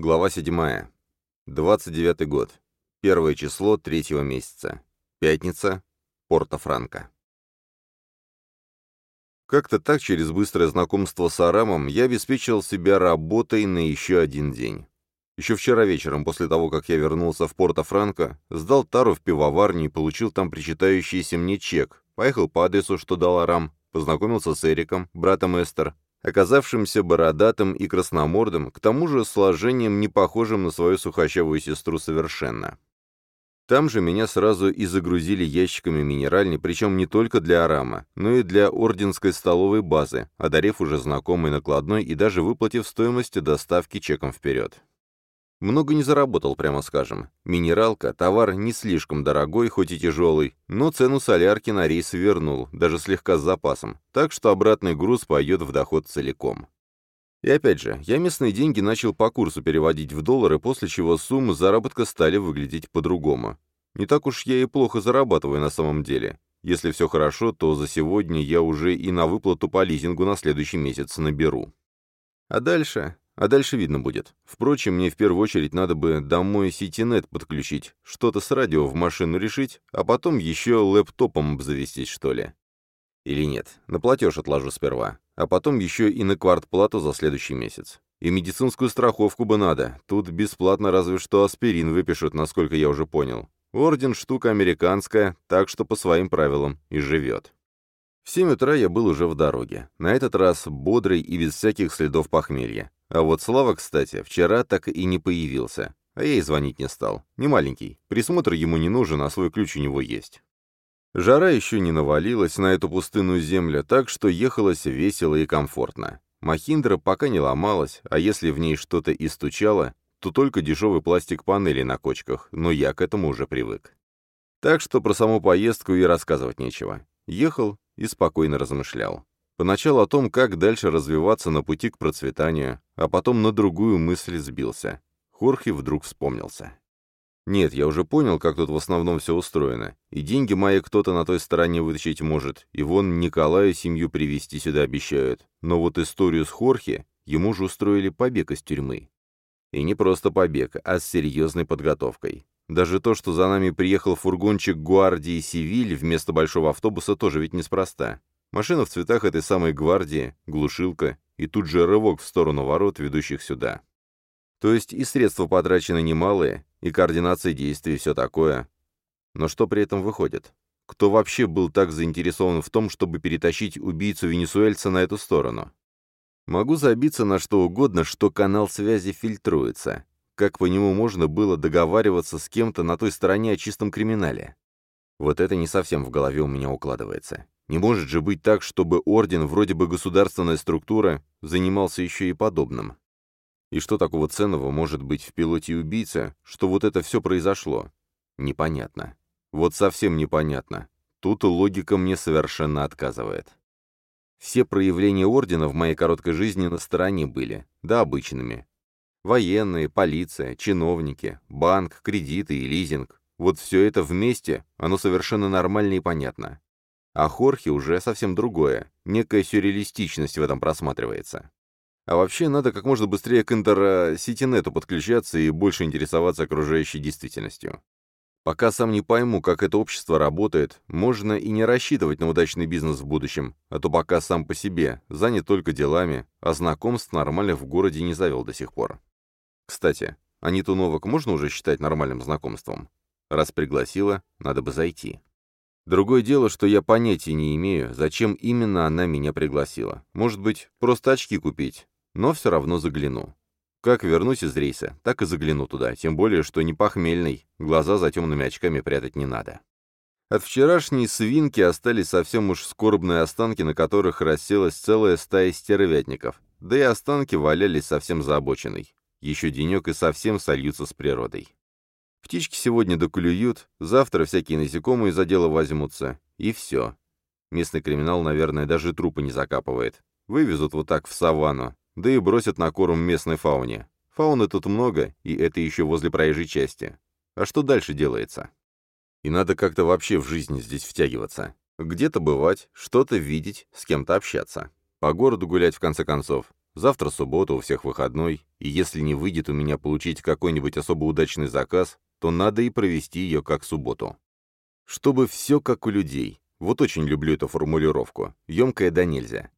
Глава 7. 29 год. Первое число третьего месяца. Пятница. Порто-Франко. Как-то так, через быстрое знакомство с Арамом, я обеспечил себя работой на еще один день. Еще вчера вечером, после того, как я вернулся в Порто-Франко, сдал тару в пивоварню и получил там причитающийся мне чек, поехал по адресу, что дал Арам, познакомился с Эриком, братом Эстер, оказавшимся бородатым и красномордым, к тому же сложением не похожим на свою сухощавую сестру совершенно. Там же меня сразу и загрузили ящиками минеральной, причем не только для Арама, но и для орденской столовой базы, одарив уже знакомой накладной и даже выплатив стоимость доставки чеком вперед. Много не заработал, прямо скажем. Минералка – товар не слишком дорогой, хоть и тяжелый, но цену солярки на рейс вернул, даже слегка с запасом, так что обратный груз пойдет в доход целиком. И опять же, я местные деньги начал по курсу переводить в доллары, после чего суммы заработка стали выглядеть по-другому. Не так уж я и плохо зарабатываю на самом деле. Если все хорошо, то за сегодня я уже и на выплату по лизингу на следующий месяц наберу. А дальше? А дальше видно будет. Впрочем, мне в первую очередь надо бы домой сетинет подключить, что-то с радио в машину решить, а потом еще лэптопом обзавестись, что ли. Или нет, на платеж отложу сперва, а потом еще и на квартплату за следующий месяц. И медицинскую страховку бы надо, тут бесплатно разве что аспирин выпишут, насколько я уже понял. Орден штука американская, так что по своим правилам и живет. В семь утра я был уже в дороге, на этот раз бодрый и без всяких следов похмелья. А вот Слава, кстати, вчера так и не появился. А я и звонить не стал. Не маленький. Присмотр ему не нужен, а свой ключ у него есть. Жара еще не навалилась на эту пустынную землю, так что ехалось весело и комфортно. Махиндра пока не ломалась, а если в ней что-то и стучало, то только дешевый пластик панели на кочках, но я к этому уже привык. Так что про саму поездку и рассказывать нечего. Ехал и спокойно размышлял. Поначалу о том, как дальше развиваться на пути к процветанию, а потом на другую мысль сбился. Хорхе вдруг вспомнился. Нет, я уже понял, как тут в основном все устроено. И деньги мои кто-то на той стороне вытащить может, и вон Николаю семью привезти сюда обещают. Но вот историю с Хорхе ему же устроили побег из тюрьмы. И не просто побег, а с серьезной подготовкой. Даже то, что за нами приехал фургончик Гвардии Сивиль вместо большого автобуса, тоже ведь неспроста. Машина в цветах этой самой гвардии, глушилка, и тут же рывок в сторону ворот, ведущих сюда. То есть и средства потрачены немалые, и координация действий, все такое. Но что при этом выходит? Кто вообще был так заинтересован в том, чтобы перетащить убийцу-венесуэльца на эту сторону? Могу забиться на что угодно, что канал связи фильтруется. Как по нему можно было договариваться с кем-то на той стороне о чистом криминале? Вот это не совсем в голове у меня укладывается. Не может же быть так, чтобы орден, вроде бы государственная структура, занимался еще и подобным. И что такого ценного может быть в пилоте убийца, что вот это все произошло? Непонятно. Вот совсем непонятно. Тут логика мне совершенно отказывает. Все проявления ордена в моей короткой жизни на стороне были, да обычными. Военные, полиция, чиновники, банк, кредиты и лизинг. Вот все это вместе, оно совершенно нормально и понятно. А Хорхе уже совсем другое, некая сюрреалистичность в этом просматривается. А вообще надо как можно быстрее к интерситинету подключаться и больше интересоваться окружающей действительностью. Пока сам не пойму, как это общество работает, можно и не рассчитывать на удачный бизнес в будущем, а то пока сам по себе, занят только делами, а знакомств нормальных в городе не завел до сих пор. Кстати, Аниту Новак можно уже считать нормальным знакомством? Раз пригласила, надо бы зайти. Другое дело, что я понятия не имею, зачем именно она меня пригласила. Может быть, просто очки купить, но все равно загляну. Как вернусь из рейса, так и загляну туда, тем более, что не похмельный, глаза за темными очками прятать не надо. От вчерашней свинки остались совсем уж скорбные останки, на которых расселась целая стая стервятников, да и останки валялись совсем заобоченной. Еще денек и совсем сольются с природой. Птички сегодня доклюют, завтра всякие насекомые за дело возьмутся, и все. Местный криминал, наверное, даже трупы не закапывает. Вывезут вот так в саванну, да и бросят на корм местной фауне. Фауны тут много, и это еще возле проезжей части. А что дальше делается? И надо как-то вообще в жизни здесь втягиваться. Где-то бывать, что-то видеть, с кем-то общаться. По городу гулять, в конце концов. Завтра суббота, у всех выходной, и если не выйдет у меня получить какой-нибудь особо удачный заказ, то надо и провести ее как субботу. Чтобы все как у людей. Вот очень люблю эту формулировку. Емкая да нельзя.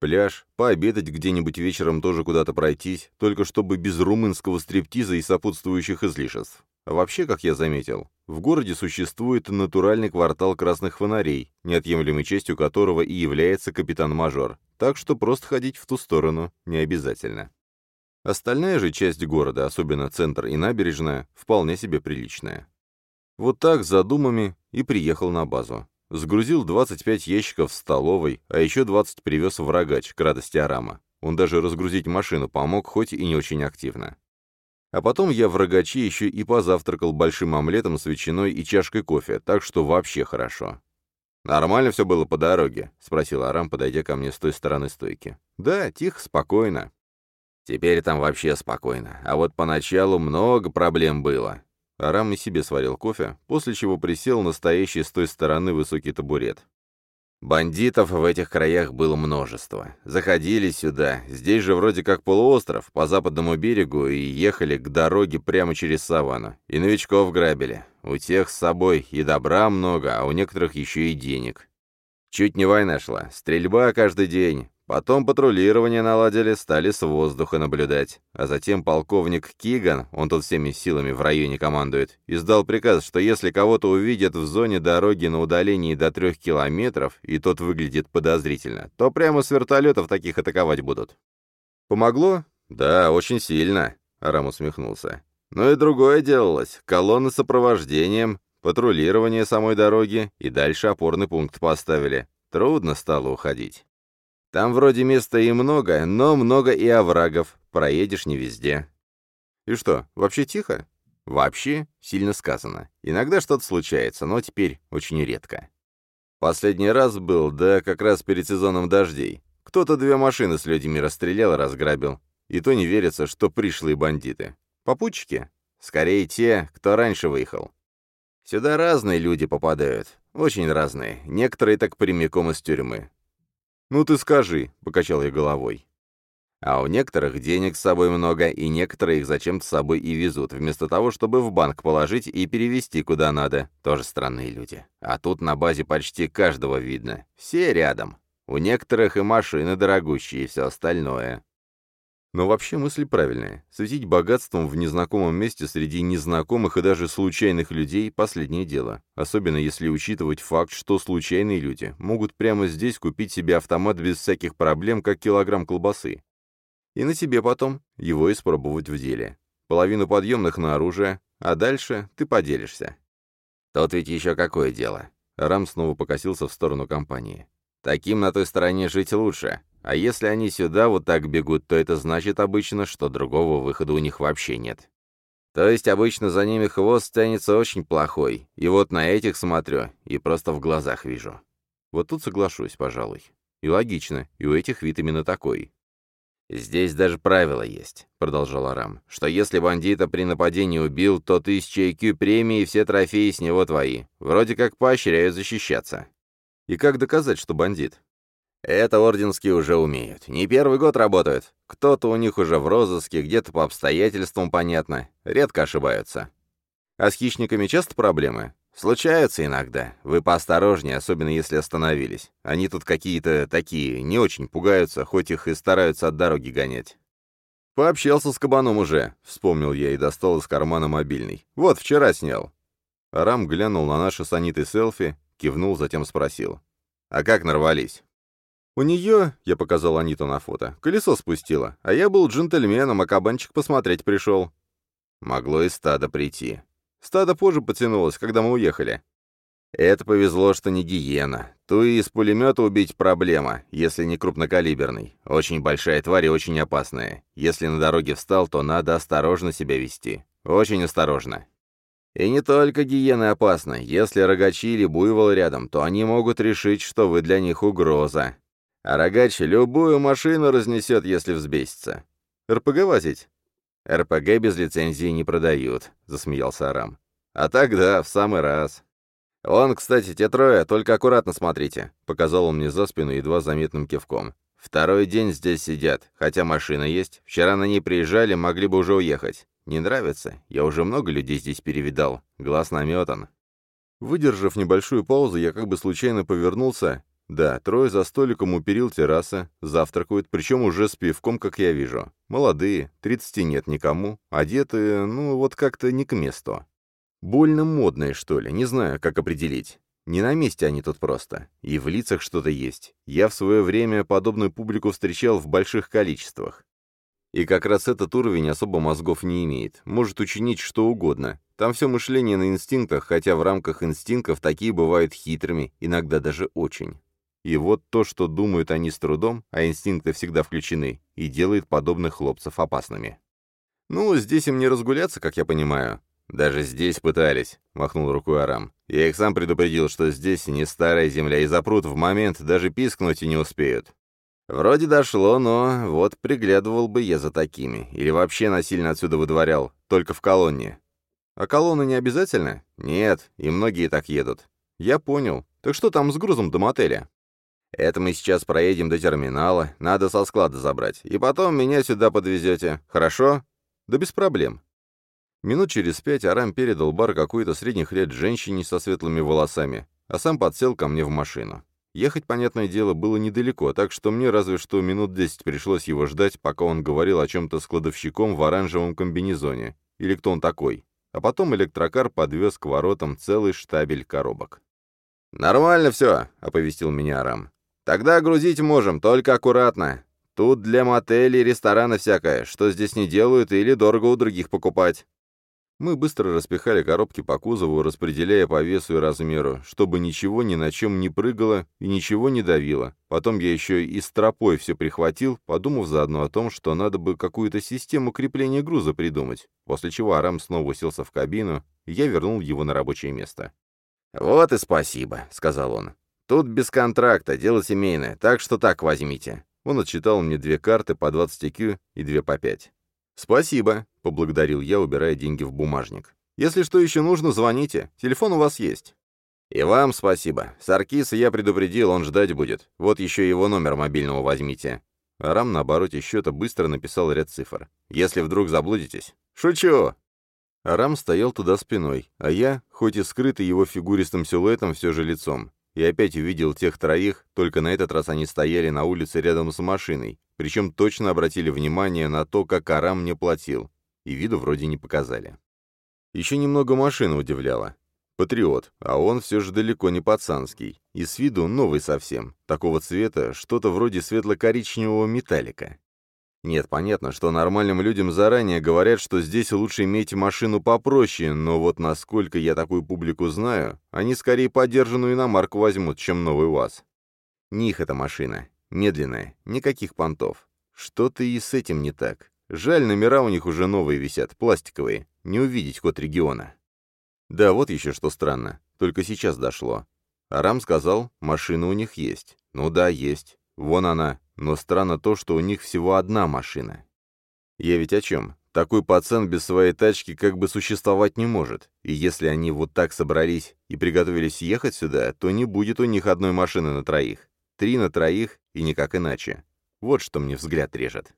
Пляж, пообедать где-нибудь вечером тоже куда-то пройтись, только чтобы без румынского стриптиза и сопутствующих излишеств. А вообще, как я заметил, в городе существует натуральный квартал красных фонарей, неотъемлемой частью которого и является капитан-мажор, так что просто ходить в ту сторону не обязательно. Остальная же часть города, особенно центр и набережная, вполне себе приличная. Вот так, за думами, и приехал на базу. Сгрузил 25 ящиков в столовой, а еще 20 привез в рогач, к радости Арама. Он даже разгрузить машину помог, хоть и не очень активно. А потом я в рогаче еще и позавтракал большим омлетом с ветчиной и чашкой кофе, так что вообще хорошо. «Нормально все было по дороге?» — спросил Арам, подойдя ко мне с той стороны стойки. «Да, тихо, спокойно». «Теперь там вообще спокойно. А вот поначалу много проблем было». Арам и себе сварил кофе, после чего присел на стоящий с той стороны высокий табурет. Бандитов в этих краях было множество. Заходили сюда, здесь же вроде как полуостров, по западному берегу, и ехали к дороге прямо через саванну. И новичков грабили. У тех с собой и добра много, а у некоторых еще и денег. Чуть не война шла. Стрельба каждый день. Потом патрулирование наладили, стали с воздуха наблюдать. А затем полковник Киган, он тут всеми силами в районе командует, издал приказ, что если кого-то увидят в зоне дороги на удалении до трех километров, и тот выглядит подозрительно, то прямо с вертолетов таких атаковать будут. Помогло? Да, очень сильно, Арам усмехнулся. Но и другое делалось. Колонны с сопровождением, патрулирование самой дороги, и дальше опорный пункт поставили. Трудно стало уходить. Там вроде места и много, но много и оврагов. Проедешь не везде. И что, вообще тихо? Вообще, сильно сказано. Иногда что-то случается, но теперь очень редко. Последний раз был, да как раз перед сезоном дождей. Кто-то две машины с людьми расстрелял и разграбил. И то не верится, что пришлые бандиты. Попутчики? Скорее те, кто раньше выехал. Сюда разные люди попадают. Очень разные. Некоторые так прямиком из тюрьмы. «Ну ты скажи», — покачал я головой. А у некоторых денег с собой много, и некоторые их зачем-то с собой и везут, вместо того, чтобы в банк положить и перевести куда надо. Тоже странные люди. А тут на базе почти каждого видно. Все рядом. У некоторых и машины дорогущие, и все остальное. Но вообще мысль правильная. Светить богатством в незнакомом месте среди незнакомых и даже случайных людей – последнее дело. Особенно если учитывать факт, что случайные люди могут прямо здесь купить себе автомат без всяких проблем, как килограмм колбасы. И на тебе потом его испробовать в деле. Половину подъемных на оружие, а дальше ты поделишься. Тут ведь еще какое дело. Рам снова покосился в сторону компании. Таким на той стороне жить лучше. А если они сюда вот так бегут, то это значит обычно, что другого выхода у них вообще нет. То есть обычно за ними хвост тянется очень плохой. И вот на этих смотрю и просто в глазах вижу. Вот тут соглашусь, пожалуй. И логично, и у этих вид именно такой. «Здесь даже правило есть», — продолжал Арам, «что если бандита при нападении убил, то тысяча IQ премии и все трофеи с него твои. Вроде как поощряют защищаться». «И как доказать, что бандит?» Это орденские уже умеют. Не первый год работают. Кто-то у них уже в розыске, где-то по обстоятельствам понятно. Редко ошибаются. А с хищниками часто проблемы? Случаются иногда. Вы поосторожнее, особенно если остановились. Они тут какие-то такие, не очень пугаются, хоть их и стараются от дороги гонять. «Пообщался с кабаном уже», — вспомнил я и достал из кармана мобильный. «Вот, вчера снял». Арам глянул на наши саниты селфи, кивнул, затем спросил. «А как нарвались?» У нее, я показал Аниту на фото, колесо спустило, а я был джентльменом, а кабанчик посмотреть пришел. Могло и стадо прийти. Стадо позже потянулось, когда мы уехали. Это повезло, что не гиена. Ту и из пулемета убить проблема, если не крупнокалиберный. Очень большая тварь и очень опасная. Если на дороге встал, то надо осторожно себя вести. Очень осторожно. И не только гиены опасны. Если рогачи или буйвол рядом, то они могут решить, что вы для них угроза. А рогач любую машину разнесет, если взбесится. РПГ возить? РПГ без лицензии не продают, засмеялся Арам. А так да, в самый раз. Он, кстати, те трое, только аккуратно смотрите, показал он мне за спину едва заметным кивком. Второй день здесь сидят, хотя машина есть. Вчера на ней приезжали, могли бы уже уехать. Не нравится? Я уже много людей здесь перевидал. Глаз наметан». Выдержав небольшую паузу, я как бы случайно повернулся. Да, трое за столиком у перил террасы, завтракают, причем уже с пивком, как я вижу. Молодые, тридцати нет никому, одеты, ну, вот как-то не к месту. Больно модные, что ли, не знаю, как определить. Не на месте они тут просто. И в лицах что-то есть. Я в свое время подобную публику встречал в больших количествах. И как раз этот уровень особо мозгов не имеет. Может учинить что угодно. Там все мышление на инстинктах, хотя в рамках инстинктов такие бывают хитрыми, иногда даже очень. И вот то, что думают они с трудом, а инстинкты всегда включены, и делает подобных хлопцев опасными. Ну, здесь им не разгуляться, как я понимаю. Даже здесь пытались, махнул рукой Арам. Я их сам предупредил, что здесь не старая земля, и запрут в момент, даже пискнуть и не успеют. Вроде дошло, но вот приглядывал бы я за такими. Или вообще насильно отсюда выдворял, только в колонне. А колонны не обязательно? Нет, и многие так едут. Я понял. Так что там с грузом до мотеля? Это мы сейчас проедем до терминала, надо со склада забрать. И потом меня сюда подвезете. Хорошо? Да без проблем. Минут через пять Арам передал бар какой-то средних лет женщине со светлыми волосами, а сам подсел ко мне в машину. Ехать, понятное дело, было недалеко, так что мне разве что минут десять пришлось его ждать, пока он говорил о чем-то с кладовщиком в оранжевом комбинезоне. Или кто он такой. А потом электрокар подвез к воротам целый штабель коробок. «Нормально все», — оповестил меня Арам. «Тогда грузить можем, только аккуратно. Тут для мотелей, ресторана всякое, что здесь не делают или дорого у других покупать. Мы быстро распихали коробки по кузову, распределяя по весу и размеру, чтобы ничего ни на чем не прыгало и ничего не давило. Потом я еще и стропой все прихватил, подумав заодно о том, что надо бы какую-то систему крепления груза придумать, после чего Арам снова уселся в кабину, и я вернул его на рабочее место. «Вот и спасибо», — сказал он. «Тут без контракта, дело семейное, так что так возьмите». Он отчитал мне две карты по 20 IQ и две по 5. «Спасибо», — поблагодарил я, убирая деньги в бумажник. «Если что еще нужно, звоните. Телефон у вас есть». «И вам спасибо. Саркиса я предупредил, он ждать будет. Вот еще его номер мобильного возьмите». Арам на обороте счета быстро написал ряд цифр. «Если вдруг заблудитесь». «Шучу!» Арам стоял туда спиной, а я, хоть и скрытый его фигуристым силуэтом, все же лицом. И опять увидел тех троих, только на этот раз они стояли на улице рядом с машиной, причем точно обратили внимание на то, как Арам мне платил, и виду вроде не показали. Еще немного машина удивляла. Патриот, а он все же далеко не пацанский, и с виду новый совсем, такого цвета, что-то вроде светло-коричневого металлика. Нет, понятно, что нормальным людям заранее говорят, что здесь лучше иметь машину попроще, но вот насколько я такую публику знаю, они скорее подержанную иномарку возьмут, чем новый УАЗ. Не их эта машина. Медленная, никаких понтов. Что-то и с этим не так. Жаль, номера у них уже новые висят, пластиковые. Не увидеть код региона. Да, вот еще что странно. Только сейчас дошло. Арам сказал, машина у них есть. Ну да, есть. Вон она. Но странно то, что у них всего одна машина. Я ведь о чем? Такой пацан без своей тачки как бы существовать не может. И если они вот так собрались и приготовились ехать сюда, то не будет у них одной машины на троих. Три на троих и никак иначе. Вот что мне взгляд режет.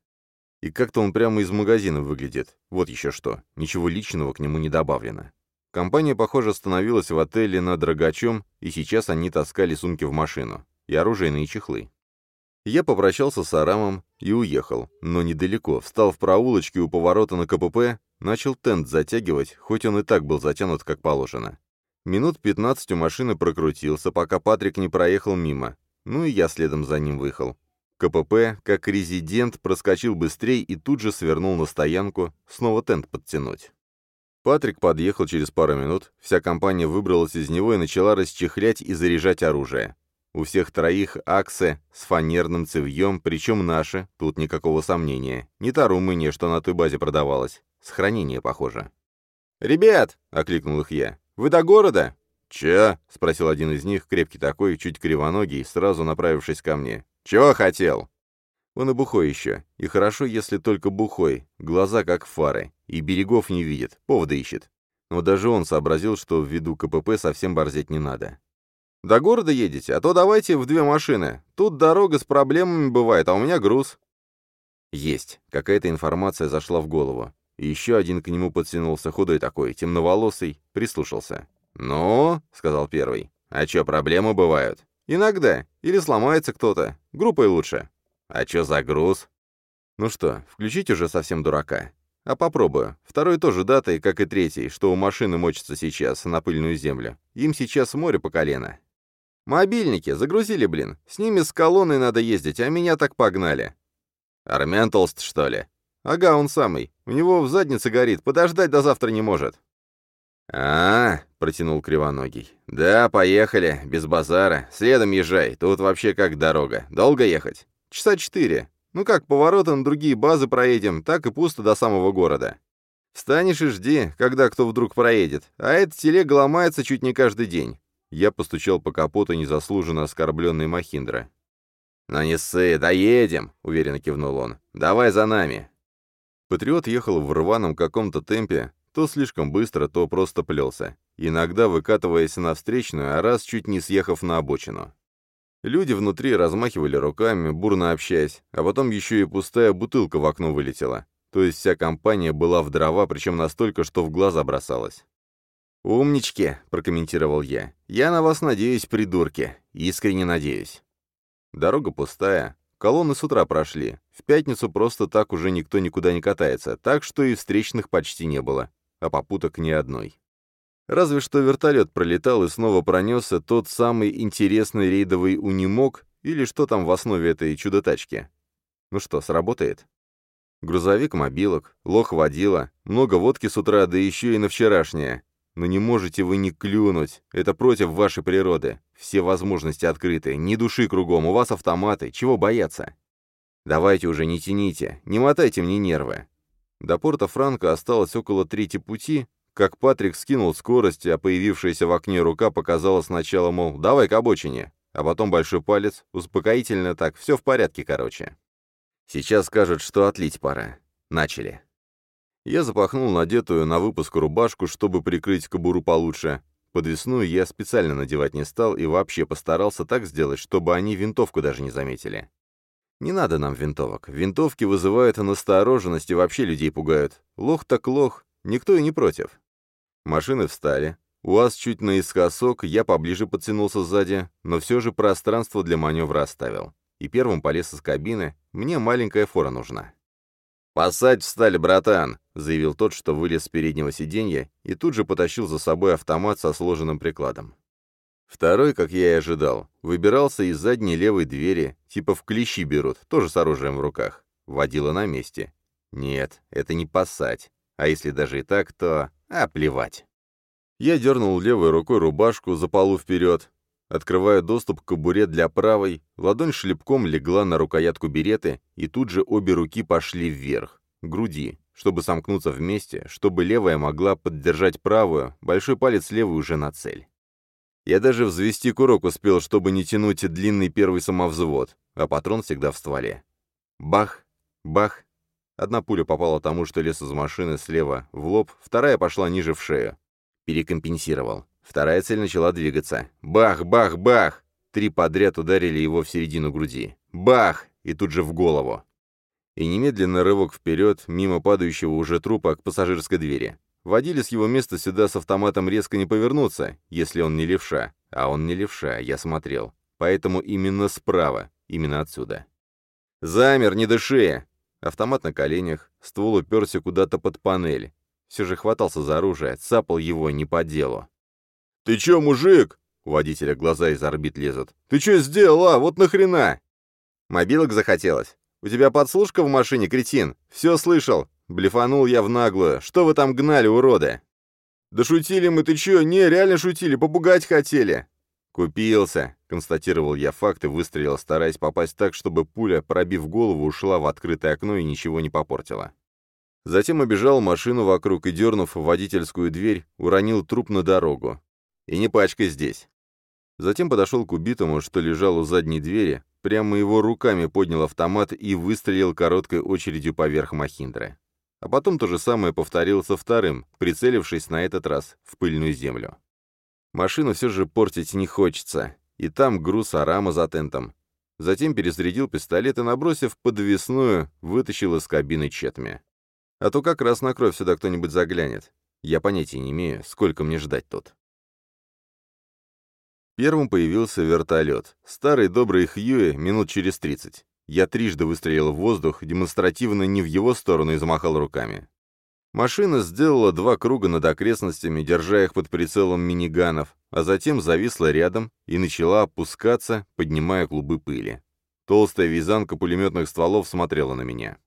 И как-то он прямо из магазина выглядит. Вот еще что. Ничего личного к нему не добавлено. Компания, похоже, остановилась в отеле над Рогачом, и сейчас они таскали сумки в машину. И оружейные чехлы. Я попрощался с Арамом и уехал, но недалеко, встал в проулочке у поворота на КПП, начал тент затягивать, хоть он и так был затянут как положено. Минут пятнадцать у машины прокрутился, пока Патрик не проехал мимо, ну и я следом за ним выехал. КПП, как резидент, проскочил быстрее и тут же свернул на стоянку, снова тент подтянуть. Патрик подъехал через пару минут, вся компания выбралась из него и начала расчехлять и заряжать оружие. У всех троих аксы с фанерным цевьем, причем наши, тут никакого сомнения. Не та Румыния, что на той базе продавалась. Сохранение, похоже. «Ребят!» — окликнул их я. «Вы до города?» «Че?» — спросил один из них, крепкий такой, чуть кривоногий, сразу направившись ко мне. «Чего хотел?» Он и бухой еще. И хорошо, если только бухой. Глаза как фары. И берегов не видит, повода ищет. Но даже он сообразил, что ввиду КПП совсем борзеть не надо. До города едете? А то давайте в две машины. Тут дорога с проблемами бывает, а у меня груз». Есть. Какая-то информация зашла в голову. Еще один к нему подтянулся, худой такой, темноволосый, прислушался. «Ну?» — сказал первый. «А чё, проблемы бывают?» «Иногда. Или сломается кто-то. Группой лучше». «А чё за груз?» «Ну что, включить уже совсем дурака?» «А попробую. Второй тоже датой, как и третий, что у машины мочится сейчас на пыльную землю. Им сейчас море по колено». «Мобильники, загрузили, блин. С ними с колонной надо ездить, а меня так погнали». «Армян Толст, что ли?» «Ага, он самый. У него в заднице горит, подождать до завтра не может». «А, -а, -а протянул Кривоногий. «Да, поехали, без базара. Следом езжай, тут вообще как дорога. Долго ехать?» «Часа четыре. Ну как, поворотом другие базы проедем, так и пусто до самого города. Встанешь и жди, когда кто вдруг проедет. А эта телега ломается чуть не каждый день». Я постучал по капоту незаслуженно оскорбленной Махиндра. «Ну не ссы, доедем», — уверенно кивнул он. «Давай за нами». Патриот ехал в рваном каком-то темпе, то слишком быстро, то просто плелся, иногда выкатываясь на встречную, а раз чуть не съехав на обочину. Люди внутри размахивали руками, бурно общаясь, а потом еще и пустая бутылка в окно вылетела. То есть вся компания была в дрова, причем настолько, что в глаза бросалась. «Умнички», — прокомментировал я. «Я на вас надеюсь, придурки. Искренне надеюсь». Дорога пустая, Колонны с утра прошли. В пятницу просто так уже никто никуда не катается, так что и встречных почти не было, а попуток ни одной. Разве что вертолет пролетал и снова пронесся тот самый интересный рейдовый унимок или что там в основе этой чудо-тачки. Ну что, сработает? Грузовик мобилок, лох водила, много водки с утра, да еще и на вчерашнее. Но не можете вы не клюнуть. Это против вашей природы. Все возможности открыты. Ни души кругом. У вас автоматы. Чего бояться? Давайте уже не тяните. Не мотайте мне нервы. До порта Франка осталось около трети пути, как Патрик скинул скорость, а появившаяся в окне рука показала сначала, мол, давай к обочине, а потом большой палец, успокоительно так, все в порядке, короче. Сейчас скажут, что отлить пора. Начали. Я запахнул надетую на выпуск рубашку, чтобы прикрыть кобуру получше. Подвесную я специально надевать не стал и вообще постарался так сделать, чтобы они винтовку даже не заметили. Не надо нам винтовок. Винтовки вызывают настороженность и вообще людей пугают. Лох так лох, никто и не против. Машины встали. УАЗ чуть наискосок, я поближе подтянулся сзади, но все же пространство для маневра оставил. И первым полез из кабины, мне маленькая фора нужна. «Посадь встали, братан!» — заявил тот, что вылез с переднего сиденья, и тут же потащил за собой автомат со сложенным прикладом. Второй, как я и ожидал, выбирался из задней левой двери, типа в клещи берут, тоже с оружием в руках. Водила на месте. Нет, это не посадь. А если даже и так, то... А, плевать. Я дернул левой рукой рубашку за полу вперед, Открывая доступ к кобуре для правой, ладонь шлепком легла на рукоятку береты, и тут же обе руки пошли вверх, к груди, чтобы сомкнуться вместе, чтобы левая могла поддержать правую, большой палец левый уже на цель. Я даже взвести курок успел, чтобы не тянуть длинный первый самовзвод, а патрон всегда в стволе. Бах, бах. Одна пуля попала тому, что лез из машины слева в лоб, вторая пошла ниже в шею. Перекомпенсировал. Вторая цель начала двигаться. Бах, бах, бах! Три подряд ударили его в середину груди. Бах! И тут же в голову. И немедленный рывок вперед, мимо падающего уже трупа, к пассажирской двери. Водили с его места сюда с автоматом резко не повернуться, если он не левша. А он не левша, я смотрел. Поэтому именно справа, именно отсюда. «Замер, не дыши!» Автомат на коленях, ствол уперся куда-то под панель. Все же хватался за оружие, цапал его не по делу. «Ты чё, мужик?» У водителя глаза из орбит лезут. «Ты чё сделал, а? Вот нахрена?» «Мобилок захотелось. У тебя подслушка в машине, кретин. Все слышал. Блефанул я в наглую. Что вы там гнали, уроды?» «Да шутили мы, ты чё? Не, реально шутили, попугать хотели». «Купился», — констатировал я факт и выстрелил, стараясь попасть так, чтобы пуля, пробив голову, ушла в открытое окно и ничего не попортила. Затем обежал машину вокруг и, дернув водительскую дверь, уронил труп на дорогу. И не пачкай здесь. Затем подошел к убитому, что лежал у задней двери, прямо его руками поднял автомат и выстрелил короткой очередью поверх Махиндры. А потом то же самое повторил со вторым, прицелившись на этот раз в пыльную землю. Машину все же портить не хочется. И там груз арама за тентом. Затем перезарядил пистолет и, набросив подвесную, вытащил из кабины четми. А то как раз на кровь сюда кто-нибудь заглянет. Я понятия не имею, сколько мне ждать тут. Первым появился вертолет. Старый добрый Хьюи минут через тридцать. Я трижды выстрелил в воздух, демонстративно не в его сторону и замахал руками. Машина сделала два круга над окрестностями, держа их под прицелом миниганов, а затем зависла рядом и начала опускаться, поднимая клубы пыли. Толстая вязанка пулеметных стволов смотрела на меня.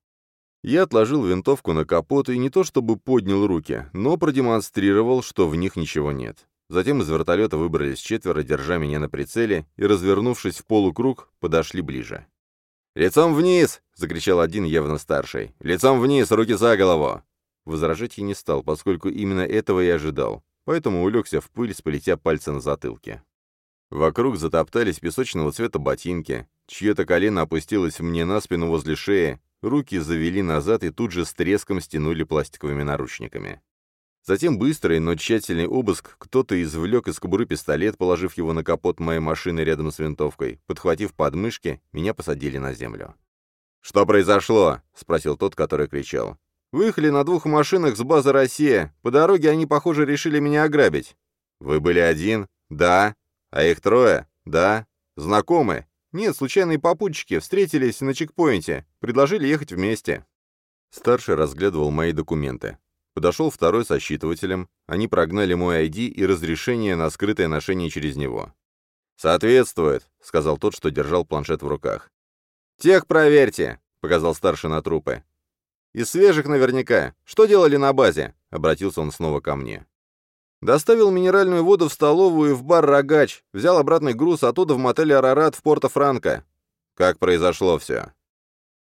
Я отложил винтовку на капот и не то чтобы поднял руки, но продемонстрировал, что в них ничего нет. Затем из вертолета выбрались четверо, держа меня на прицеле, и, развернувшись в полукруг, подошли ближе. «Лицом вниз!» — закричал один, явно старший. «Лицом вниз, руки за голову!» Возражать я не стал, поскольку именно этого и ожидал, поэтому улегся в пыль, сполетя пальцы на затылке. Вокруг затоптались песочного цвета ботинки, чье-то колено опустилось мне на спину возле шеи, руки завели назад и тут же с треском стянули пластиковыми наручниками. Затем быстрый, но тщательный обыск, кто-то извлек из кобуры пистолет, положив его на капот моей машины рядом с винтовкой. Подхватив подмышки, меня посадили на землю. «Что произошло?» — спросил тот, который кричал. Выехали на двух машинах с базы «Россия». По дороге они, похоже, решили меня ограбить. Вы были один? Да. А их трое? Да. Знакомы? Нет, случайные попутчики. Встретились на чекпоинте. Предложили ехать вместе. Старший разглядывал мои документы. Подошел второй со считывателем. Они прогнали мой ID и разрешение на скрытое ношение через него. «Соответствует», — сказал тот, что держал планшет в руках. «Тех проверьте», — показал старший на трупы. «Из свежих наверняка. Что делали на базе?» — обратился он снова ко мне. «Доставил минеральную воду в столовую и в бар «Рогач». Взял обратный груз оттуда в мотель «Арарат» в Порто-Франко. Как произошло все?»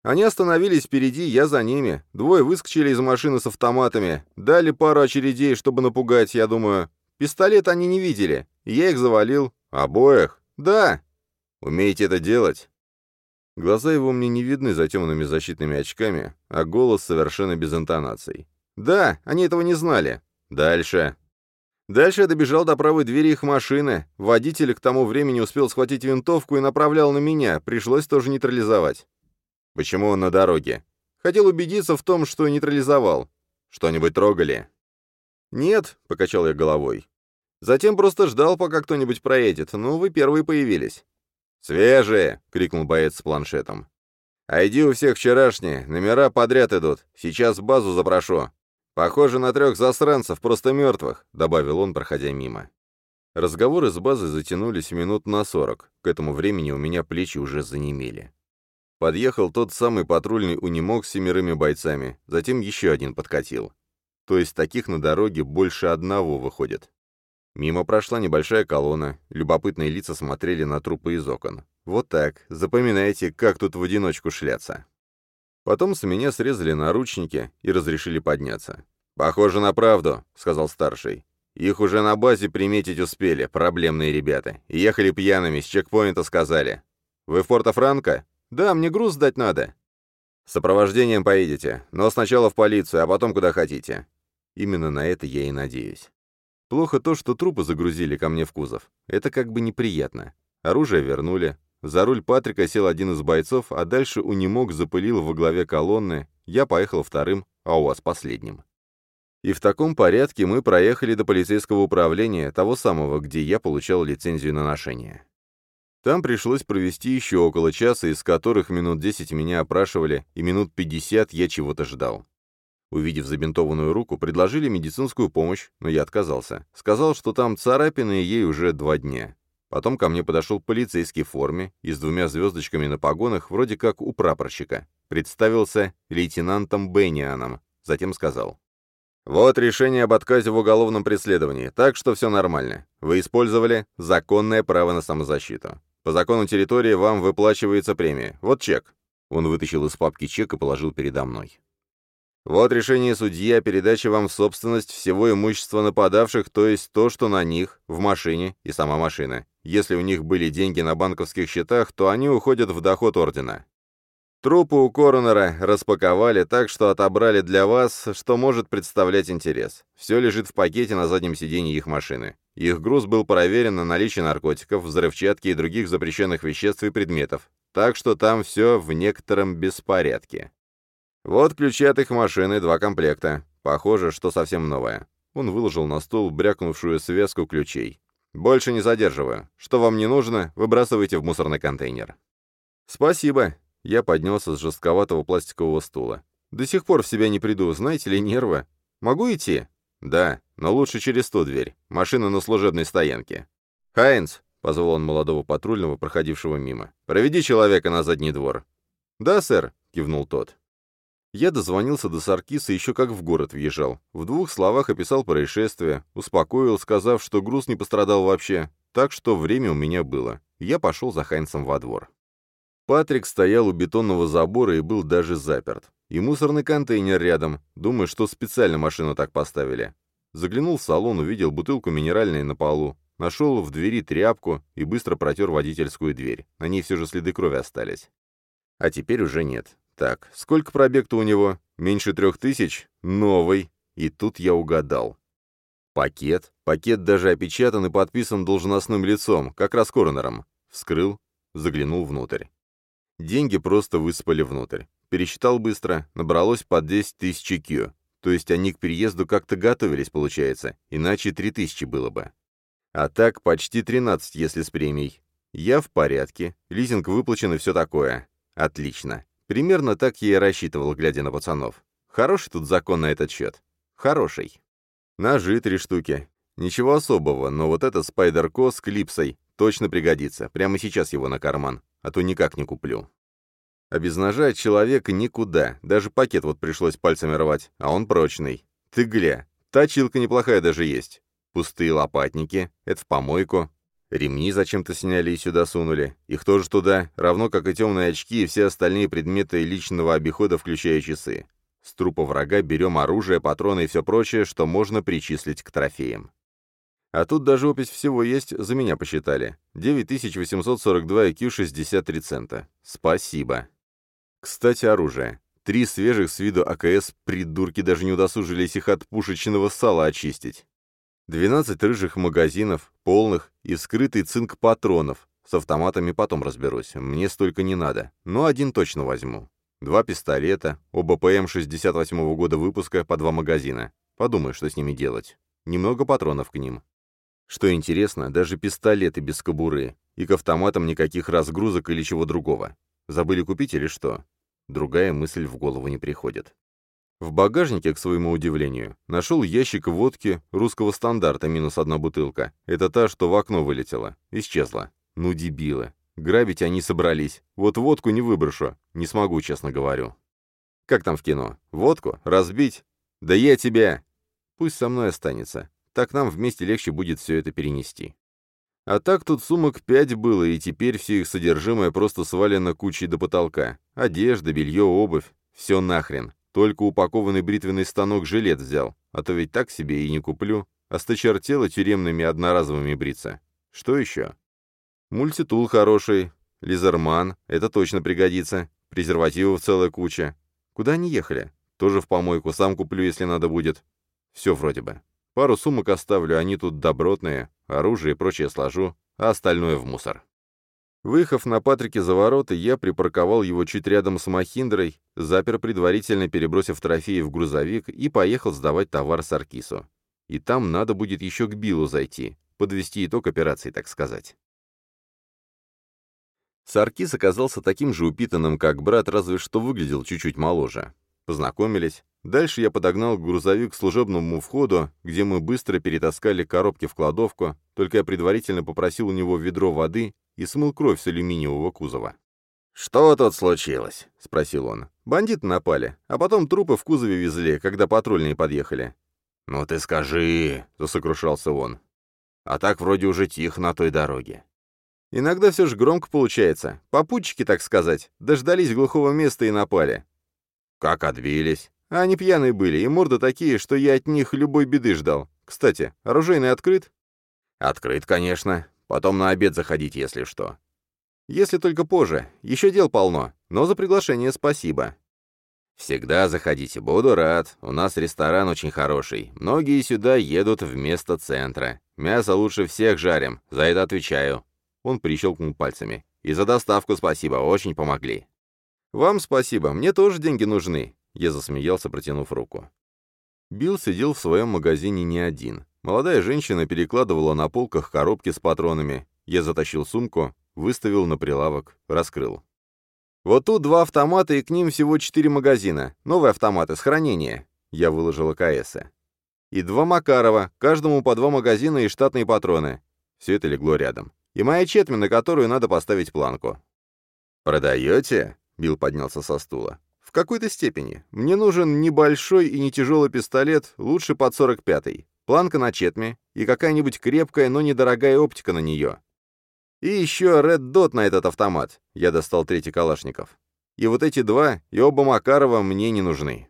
Они остановились впереди, я за ними. Двое выскочили из машины с автоматами. Дали пару очередей, чтобы напугать, я думаю. Пистолет они не видели. Я их завалил. Обоих? Да. Умеете это делать? Глаза его мне не видны за темными защитными очками, а голос совершенно без интонаций. «Да, они этого не знали. Дальше». Дальше я добежал до правой двери их машины. Водитель к тому времени успел схватить винтовку и направлял на меня. Пришлось тоже нейтрализовать. Почему он на дороге? Хотел убедиться в том, что нейтрализовал. Что-нибудь трогали? Нет, покачал я головой. Затем просто ждал, пока кто-нибудь проедет. Ну, вы первые появились. «Свежие!» — крикнул боец с планшетом. «Айди у всех вчерашние, номера подряд идут. Сейчас базу запрошу. Похоже на трех засранцев, просто мертвых», — добавил он, проходя мимо. Разговоры с базой затянулись минут на сорок. К этому времени у меня плечи уже занемели. Подъехал тот самый патрульный унимок с семерыми бойцами, затем еще один подкатил. То есть таких на дороге больше одного выходит. Мимо прошла небольшая колонна, любопытные лица смотрели на трупы из окон. Вот так, запоминайте, как тут в одиночку шляться. Потом с меня срезали наручники и разрешили подняться. «Похоже на правду», — сказал старший. «Их уже на базе приметить успели, проблемные ребята. Ехали пьяными, с чекпоинта сказали. Вы в Порто-Франко? Да, мне груз сдать надо». «Сопровождением поедете, но сначала в полицию, а потом куда хотите». Именно на это я и надеюсь. Плохо то, что трупы загрузили ко мне в кузов. Это как бы неприятно. Оружие вернули. За руль Патрика сел один из бойцов, а дальше у немог запылил во главе колонны. Я поехал вторым, а у вас последним. И в таком порядке мы проехали до полицейского управления, того самого, где я получал лицензию на ношение. Там пришлось провести еще около часа, из которых минут 10 меня опрашивали, и минут 50 я чего-то ждал. Увидев забинтованную руку, предложили медицинскую помощь, но я отказался. Сказал, что там царапины, ей уже два дня. Потом ко мне подошел полицейский в форме и с двумя звездочками на погонах, вроде как у прапорщика. Представился лейтенантом Беннианом. Затем сказал. «Вот решение об отказе в уголовном преследовании, так что все нормально. Вы использовали законное право на самозащиту. По закону территории вам выплачивается премия. Вот чек». Он вытащил из папки чек и положил передо мной. Вот решение судьи о передаче вам в собственность всего имущества нападавших, то есть то, что на них, в машине и сама машина. Если у них были деньги на банковских счетах, то они уходят в доход ордена. Трупы у коронера распаковали так, что отобрали для вас, что может представлять интерес. Все лежит в пакете на заднем сиденье их машины. Их груз был проверен на наличие наркотиков, взрывчатки и других запрещенных веществ и предметов, так что там все в некотором беспорядке. Вот ключи от их машины, два комплекта. Похоже, что совсем новое. Он выложил на стол брякнувшую связку ключей. «Больше не задерживаю. Что вам не нужно, выбрасывайте в мусорный контейнер». «Спасибо», я поднялся с жестковатого пластикового стула. «До сих пор в себя не приду, знаете ли, нервы. Могу идти?» «Да, но лучше через ту дверь. Машина на служебной стоянке». «Хайнц», — позвал он молодого патрульного, проходившего мимо, — «проведи человека на задний двор». «Да, сэр», — кивнул тот. Я дозвонился до Саркиса еще как в город въезжал. В двух словах описал происшествие, успокоил, сказав, что груз не пострадал вообще, так что время у меня было. Я пошел за Хайнцем во двор. Патрик стоял у бетонного забора и был даже заперт. И мусорный контейнер рядом. Думаю, что специально машину так поставили. Заглянул в салон, увидел бутылку минеральной на полу. Нашел в двери тряпку и быстро протер водительскую дверь. На ней все же следы крови остались. А теперь уже нет. Так, сколько пробег-то у него? Меньше трех тысяч? Новый. И тут я угадал. Пакет. Пакет даже опечатан и подписан должностным лицом, как раз коронером. Вскрыл, заглянул внутрь. Деньги просто высыпали внутрь. Пересчитал быстро, набралось по 10 тысяч кью. То есть они к переезду как-то готовились, получается, иначе 3 тысячи было бы. А так почти 13, если с премией. Я в порядке, лизинг выплачен и все такое. Отлично. Примерно так я и рассчитывал, глядя на пацанов. Хороший тут закон на этот счет. Хороший. Ножи три штуки. Ничего особого, но вот этот спайдер-ко с клипсой точно пригодится. Прямо сейчас его на карман а то никак не куплю. А без ножа человека никуда, даже пакет вот пришлось пальцами рвать, а он прочный. Ты гля, точилка неплохая даже есть. Пустые лопатники, это в помойку. Ремни зачем-то сняли и сюда сунули. Их тоже туда, равно как и темные очки и все остальные предметы личного обихода, включая часы. С трупа врага берем оружие, патроны и все прочее, что можно причислить к трофеям. А тут даже опись всего есть, за меня посчитали. 9842 IQ 63 цента. Спасибо. Кстати, оружие. Три свежих с виду АКС придурки даже не удосужились их от пушечного сала очистить. 12 рыжих магазинов, полных и скрытый цинк патронов. С автоматами потом разберусь, мне столько не надо, но один точно возьму. Два пистолета, оба ПМ 68 -го года выпуска, по два магазина. Подумай, что с ними делать. Немного патронов к ним. Что интересно, даже пистолеты без кобуры, и к автоматам никаких разгрузок или чего другого. Забыли купить или что? Другая мысль в голову не приходит. В багажнике, к своему удивлению, нашел ящик водки русского стандарта минус одна бутылка. Это та, что в окно вылетела. Исчезла. Ну, дебилы. Грабить они собрались. Вот водку не выброшу. Не смогу, честно говорю. Как там в кино? Водку? Разбить? Да я тебя! Пусть со мной останется. Так нам вместе легче будет все это перенести. А так тут сумок пять было, и теперь все их содержимое просто свалено кучей до потолка. Одежда, белье, обувь. Все нахрен. Только упакованный бритвенный станок жилет взял. А то ведь так себе и не куплю. Осточертело тюремными одноразовыми бриться. Что еще? Мультитул хороший. Лизерман. Это точно пригодится. Презервативов целая куча. Куда они ехали? Тоже в помойку. Сам куплю, если надо будет. Все вроде бы. Пару сумок оставлю, они тут добротные, оружие и прочее сложу, а остальное в мусор. Выехав на Патрике за ворота, я припарковал его чуть рядом с Махиндрой, запер предварительно, перебросив трофеи в грузовик и поехал сдавать товар с Аркису. И там надо будет еще к Биллу зайти, подвести итог операции, так сказать. Саркис оказался таким же упитанным, как брат, разве что выглядел чуть-чуть моложе. Познакомились. Дальше я подогнал грузовик к служебному входу, где мы быстро перетаскали коробки в кладовку, только я предварительно попросил у него ведро воды и смыл кровь с алюминиевого кузова. «Что тут случилось?» — спросил он. «Бандиты напали, а потом трупы в кузове везли, когда патрульные подъехали». «Ну ты скажи!» — засокрушался он. «А так вроде уже тихо на той дороге». «Иногда все же громко получается. Попутчики, так сказать, дождались глухого места и напали. «Как отбились?» «А они пьяные были, и морды такие, что я от них любой беды ждал. Кстати, оружейный открыт?» «Открыт, конечно. Потом на обед заходить, если что». Если только позже. Еще дел полно. Но за приглашение спасибо. «Всегда заходите, буду рад. У нас ресторан очень хороший. Многие сюда едут вместо центра. Мясо лучше всех жарим, за это отвечаю». Он прищелкнул пальцами. «И за доставку спасибо, очень помогли». «Вам спасибо, мне тоже деньги нужны», — я засмеялся, протянув руку. Билл сидел в своем магазине не один. Молодая женщина перекладывала на полках коробки с патронами. Я затащил сумку, выставил на прилавок, раскрыл. Вот тут два автомата, и к ним всего четыре магазина. Новые автоматы с хранения. Я выложил АКСы. И два Макарова, каждому по два магазина и штатные патроны. Все это легло рядом. И моя четмя, на которую надо поставить планку. «Продаете?» — Билл поднялся со стула. «В какой-то степени. Мне нужен небольшой и не тяжелый пистолет, лучше под 45-й. Планка на четме и какая-нибудь крепкая, но недорогая оптика на нее. И еще Red Dot на этот автомат. Я достал третий Калашников. И вот эти два, и оба Макарова мне не нужны.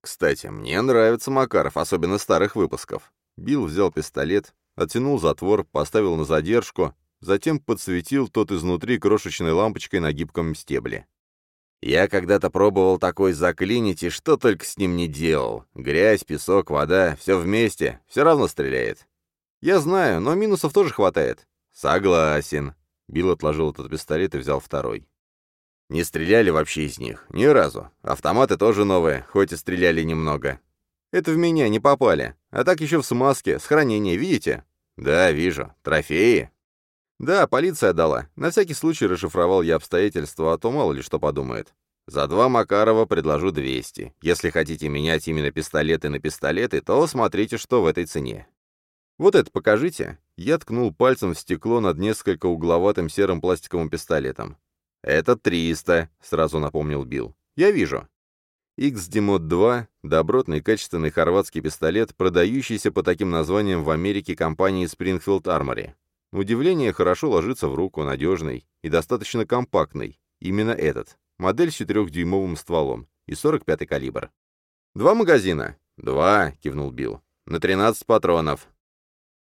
Кстати, мне нравится Макаров, особенно старых выпусков. Билл взял пистолет, оттянул затвор, поставил на задержку, затем подсветил тот изнутри крошечной лампочкой на гибком стебле. Я когда-то пробовал такой заклинить, и что только с ним не делал. Грязь, песок, вода, все вместе, все равно стреляет. Я знаю, но минусов тоже хватает. «Согласен». Билл отложил этот пистолет и взял второй. «Не стреляли вообще из них? Ни разу. Автоматы тоже новые, хоть и стреляли немного». «Это в меня не попали. А так еще в смазке, с хранения, видите?» «Да, вижу. Трофеи?» «Да, полиция дала. На всякий случай расшифровал я обстоятельства, а то мало ли что подумает. За два Макарова предложу 200. Если хотите менять именно пистолеты на пистолеты, то смотрите, что в этой цене. «Вот это покажите». Я ткнул пальцем в стекло над несколько угловатым серым пластиковым пистолетом. «Это 300», — сразу напомнил Билл. «Я вижу». XDMOD-2 — добротный качественный хорватский пистолет, продающийся по таким названиям в Америке компании Springfield Armory. Удивление хорошо ложится в руку, надежный и достаточно компактный. Именно этот. Модель с 4-дюймовым стволом и 45-й калибр. «Два магазина?» «Два», — кивнул Билл. «На 13 патронов.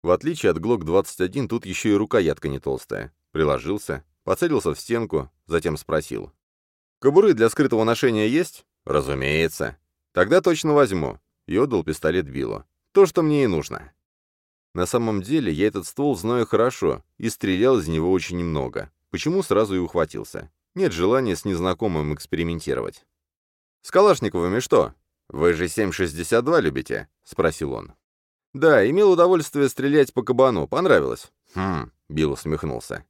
В отличие от ГЛОК-21, тут еще и рукоятка не толстая. Приложился, поцелился в стенку, затем спросил. «Кобуры для скрытого ношения есть?» «Разумеется». «Тогда точно возьму». И отдал пистолет Биллу. «То, что мне и нужно». На самом деле, я этот ствол знаю хорошо и стрелял из него очень немного. Почему сразу и ухватился? Нет желания с незнакомым экспериментировать. «С Калашниковыми что? Вы же 7,62 любите?» — спросил он. «Да, имел удовольствие стрелять по кабану. Понравилось». «Хм», — Билл усмехнулся.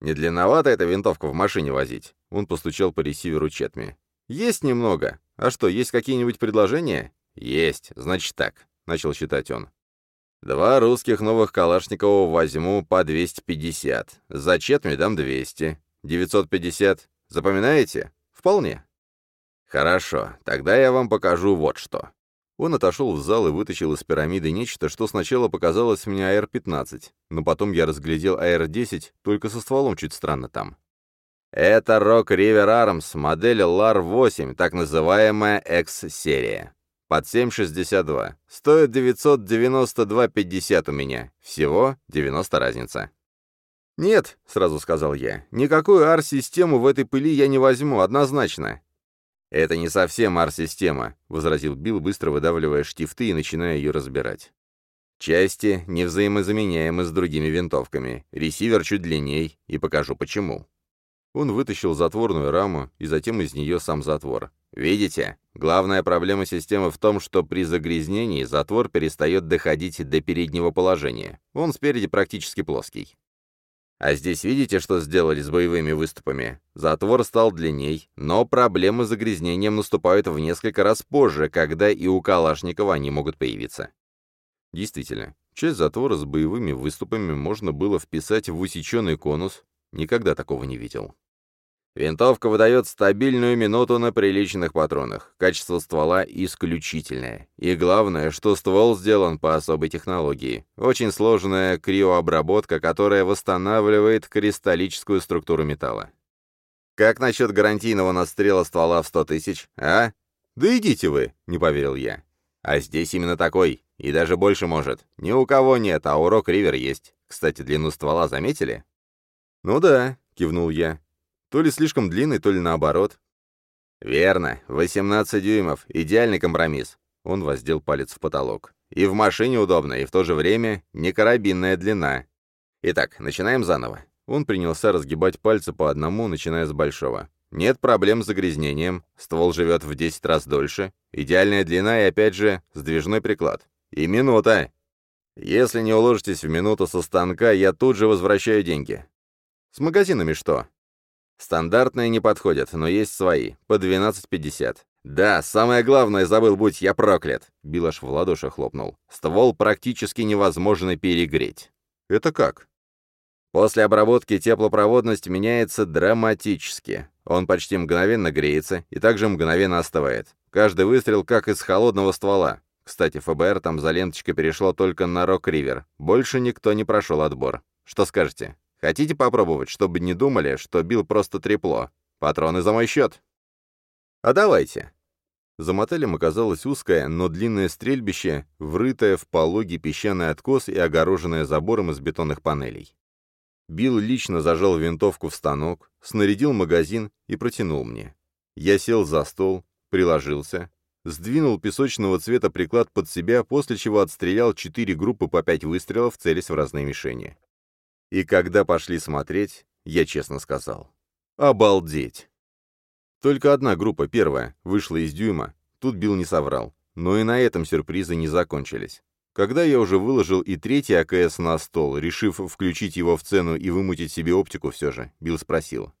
«Не длинновато эта винтовка в машине возить?» Он постучал по ресиверу Четми. «Есть немного. А что, есть какие-нибудь предложения?» «Есть. Значит так», — начал считать он. «Два русских новых Калашникова возьму по 250. За Четми дам 200. 950. Запоминаете? Вполне». «Хорошо. Тогда я вам покажу вот что». Он отошел в зал и вытащил из пирамиды нечто, что сначала показалось мне АР-15, но потом я разглядел АР-10, только со стволом чуть странно там. Это Rock River Arms, модель LAR-8, так называемая X-серия. Под 7,62. Стоит 992,50 у меня. Всего 90 разница. «Нет», — сразу сказал я, — «никакую AR-систему в этой пыли я не возьму, однозначно. «Это не совсем AR-система», — возразил Билл, быстро выдавливая штифты и начиная ее разбирать. «Части невзаимозаменяемы с другими винтовками. Ресивер чуть длинней, и покажу почему». Он вытащил затворную раму, и затем из нее сам затвор. «Видите? Главная проблема системы в том, что при загрязнении затвор перестает доходить до переднего положения. Он спереди практически плоский. А здесь видите, что сделали с боевыми выступами? Затвор стал длинней, но проблемы с загрязнением наступают в несколько раз позже, когда и у Калашникова они могут появиться. Действительно, часть затвора с боевыми выступами можно было вписать в усеченный конус, никогда такого не видел. Винтовка выдает стабильную минуту на приличных патронах. Качество ствола исключительное. И главное, что ствол сделан по особой технологии. Очень сложная криообработка, которая восстанавливает кристаллическую структуру металла. Как насчет гарантийного настрела ствола в 100 тысяч, а? Да идите вы, не поверил я. А здесь именно такой, и даже больше может. Ни у кого нет, а у Рок Ривер есть. Кстати, длину ствола заметили? Ну да, — кивнул я. «То ли слишком длинный, то ли наоборот». «Верно, 18 дюймов, идеальный компромисс». Он воздел палец в потолок. «И в машине удобно, и в то же время не карабинная длина. Итак, начинаем заново». Он принялся разгибать пальцы по одному, начиная с большого. Нет проблем с загрязнением, ствол живет в 10 раз дольше, идеальная длина и, опять же, сдвижной приклад. И минута. Если не уложитесь в минуту со станка, я тут же возвращаю деньги. С магазинами что? Стандартные не подходят, но есть свои, по 12.50. Да, самое главное забыл, будь я проклят. Билаш в ладоши хлопнул. Ствол практически невозможно перегреть. Это как? После обработки теплопроводность меняется драматически. Он почти мгновенно греется и также мгновенно остывает. Каждый выстрел как из холодного ствола. Кстати, ФБР там за ленточкой перешло только на Рок-Ривер. Больше никто не прошел отбор. Что скажете? Хотите попробовать, чтобы не думали, что бил просто трепло? Патроны за мой счет. А давайте. За мотелем оказалось узкое, но длинное стрельбище, врытое в пологий песчаный откос и огороженное забором из бетонных панелей. Билл лично зажал винтовку в станок, снарядил магазин и протянул мне. Я сел за стол, приложился, сдвинул песочного цвета приклад под себя, после чего отстрелял четыре группы по пять выстрелов, целясь в разные мишени. И когда пошли смотреть, я честно сказал. Обалдеть! Только одна группа, первая, вышла из дюйма, тут Билл не соврал. Но и на этом сюрпризы не закончились. Когда я уже выложил и третий АКС на стол, решив включить его в цену и вымутить себе оптику все же, Билл спросил.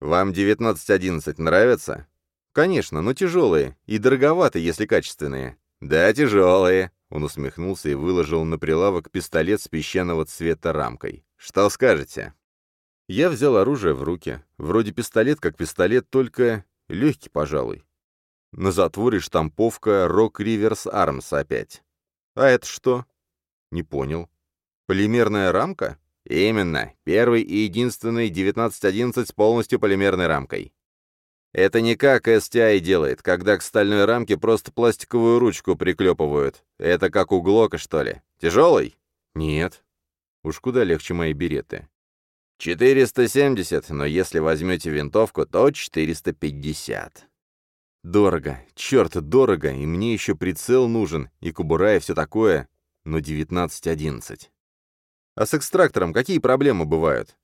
«Вам 1911 нравятся?» «Конечно, но тяжелые. И дороговато, если качественные». «Да, тяжелые», — он усмехнулся и выложил на прилавок пистолет с песчаного цвета рамкой. «Что скажете?» Я взял оружие в руки. Вроде пистолет как пистолет, только легкий, пожалуй. На затворе штамповка Rock Rivers Arms опять. А это что? Не понял. Полимерная рамка? Именно. Первый и единственный 1911 с полностью полимерной рамкой. Это не как STI делает, когда к стальной рамке просто пластиковую ручку приклепывают. Это как у Глока, что ли? Тяжелый? Нет. Уж куда легче мои береты. 470, но если возьмете винтовку, то 450. Дорого, черт, дорого, и мне еще прицел нужен, и кубура, и все такое, но 19.11. А с экстрактором какие проблемы бывают?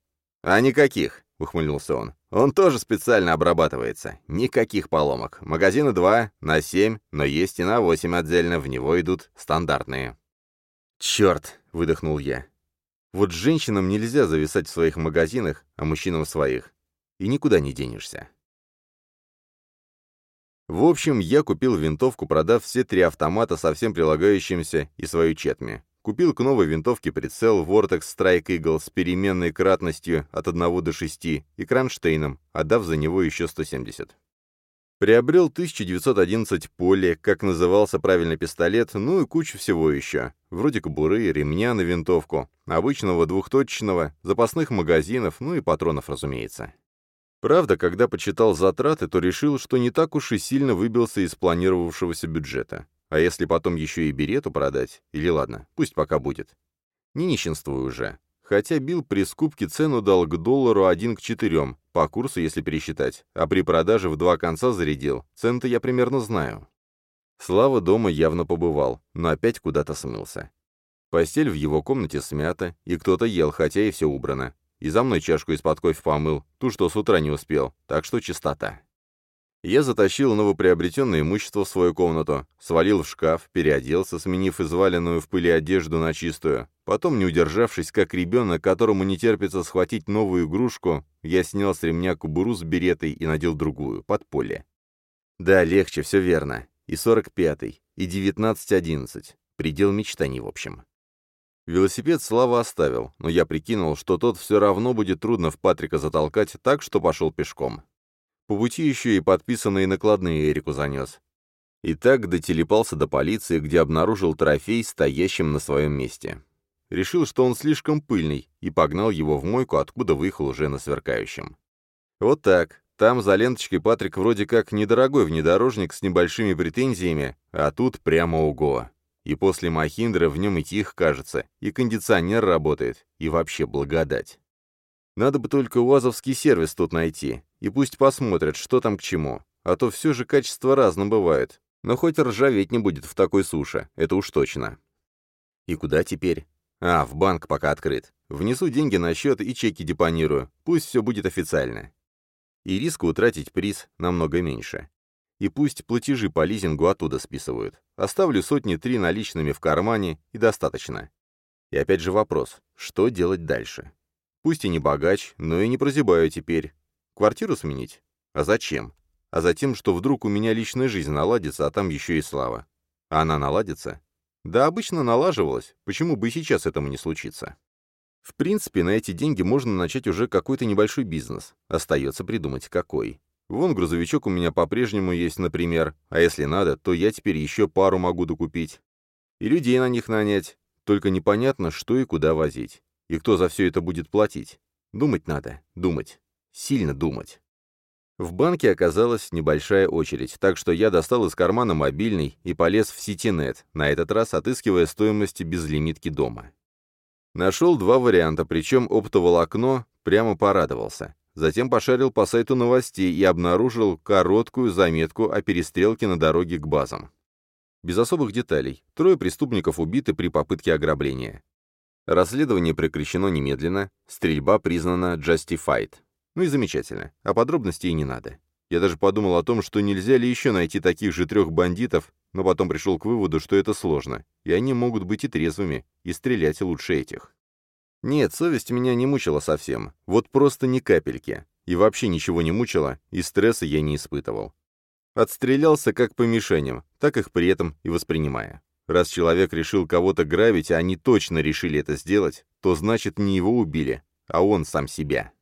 А никаких, ухмыльнулся он. Он тоже специально обрабатывается. Никаких поломок. Магазины 2 на 7, но есть и на 8 отдельно, в него идут стандартные. Черт, выдохнул я. Вот женщинам нельзя зависать в своих магазинах, а мужчинам в своих. И никуда не денешься. В общем, я купил винтовку, продав все три автомата со всем прилагающимся и свою четми. Купил к новой винтовке прицел Vortex Strike Eagle с переменной кратностью от 1 до 6 и кронштейном, отдав за него еще 170. Приобрел 1911 поле, как назывался правильный пистолет, ну и кучу всего еще. Вроде кобуры, ремня на винтовку, обычного двухточечного, запасных магазинов, ну и патронов, разумеется. Правда, когда почитал затраты, то решил, что не так уж и сильно выбился из планировавшегося бюджета. А если потом еще и берету продать? Или ладно, пусть пока будет. Не нищенствую уже. Хотя Билл при скупке цену дал к доллару один к четырем, по курсу, если пересчитать, а при продаже в два конца зарядил. Цены-то я примерно знаю. Слава дома явно побывал, но опять куда-то смылся. Постель в его комнате смята, и кто-то ел, хотя и все убрано и за мной чашку из-под кофе помыл, ту, что с утра не успел, так что чистота. Я затащил новоприобретенное имущество в свою комнату, свалил в шкаф, переоделся, сменив изваленную в пыли одежду на чистую. Потом, не удержавшись, как ребенок, которому не терпится схватить новую игрушку, я снял с ремня кубуру с беретой и надел другую, под поле. Да, легче, все верно. И 45-й, и 19-11. Предел мечтаний, в общем. Велосипед Слава оставил, но я прикинул, что тот все равно будет трудно в Патрика затолкать, так что пошел пешком. По пути еще и подписанные накладные Эрику занес. И так дотелепался до полиции, где обнаружил трофей, стоящим на своем месте. Решил, что он слишком пыльный, и погнал его в мойку, откуда выехал уже на сверкающем. Вот так. Там за ленточкой Патрик вроде как недорогой внедорожник с небольшими претензиями, а тут прямо уго. И после Махиндры в нем и тихо кажется, и кондиционер работает, и вообще благодать. Надо бы только УАЗовский сервис тут найти, и пусть посмотрят, что там к чему. А то все же качество разным бывает. Но хоть ржаветь не будет в такой суше, это уж точно. И куда теперь? А, в банк пока открыт. Внесу деньги на счет и чеки депонирую. Пусть все будет официально. И риска утратить приз намного меньше. И пусть платежи по лизингу оттуда списывают. Оставлю сотни три наличными в кармане, и достаточно. И опять же вопрос, что делать дальше? Пусть и не богач, но и не прозябаю теперь. Квартиру сменить? А зачем? А затем, что вдруг у меня личная жизнь наладится, а там еще и слава. А она наладится? Да обычно налаживалась, почему бы и сейчас этому не случиться? В принципе, на эти деньги можно начать уже какой-то небольшой бизнес. Остается придумать, какой. Вон грузовичок у меня по-прежнему есть, например, а если надо, то я теперь еще пару могу докупить. И людей на них нанять, только непонятно, что и куда возить. И кто за все это будет платить? Думать надо, думать. Сильно думать. В банке оказалась небольшая очередь, так что я достал из кармана мобильный и полез в сетинет, на этот раз отыскивая стоимости безлимитки дома. Нашел два варианта, причем оптоволокно прямо порадовался. Затем пошарил по сайту новостей и обнаружил короткую заметку о перестрелке на дороге к базам. Без особых деталей. Трое преступников убиты при попытке ограбления. Расследование прекращено немедленно, стрельба признана justified. Ну и замечательно, а подробностей не надо. Я даже подумал о том, что нельзя ли еще найти таких же трех бандитов, но потом пришел к выводу, что это сложно, и они могут быть и трезвыми, и стрелять лучше этих. Нет, совесть меня не мучила совсем, вот просто ни капельки, и вообще ничего не мучила, и стресса я не испытывал. Отстрелялся как по мишеням, так их при этом и воспринимая. Раз человек решил кого-то грабить, а они точно решили это сделать, то значит не его убили, а он сам себя.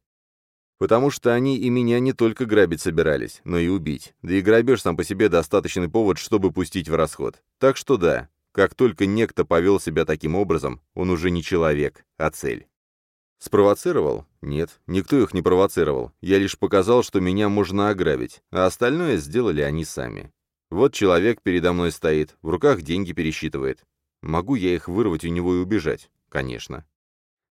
Потому что они и меня не только грабить собирались, но и убить. Да и грабеж сам по себе достаточный повод, чтобы пустить в расход. Так что да, как только некто повел себя таким образом, он уже не человек, а цель. Спровоцировал? Нет, никто их не провоцировал. Я лишь показал, что меня можно ограбить, а остальное сделали они сами. Вот человек передо мной стоит, в руках деньги пересчитывает. Могу я их вырвать у него и убежать? Конечно.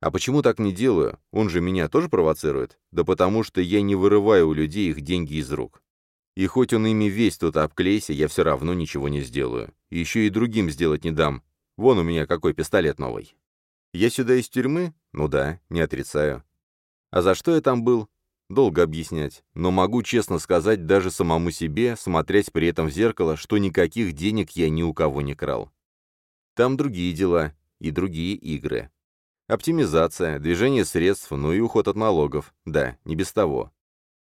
А почему так не делаю? Он же меня тоже провоцирует? Да потому что я не вырываю у людей их деньги из рук. И хоть он ими весь тут обклейся, я все равно ничего не сделаю. Еще и другим сделать не дам. Вон у меня какой пистолет новый. Я сюда из тюрьмы? Ну да, не отрицаю. А за что я там был? Долго объяснять. Но могу честно сказать даже самому себе, смотрясь при этом в зеркало, что никаких денег я ни у кого не крал. Там другие дела и другие игры. Оптимизация, движение средств, ну и уход от налогов. Да, не без того.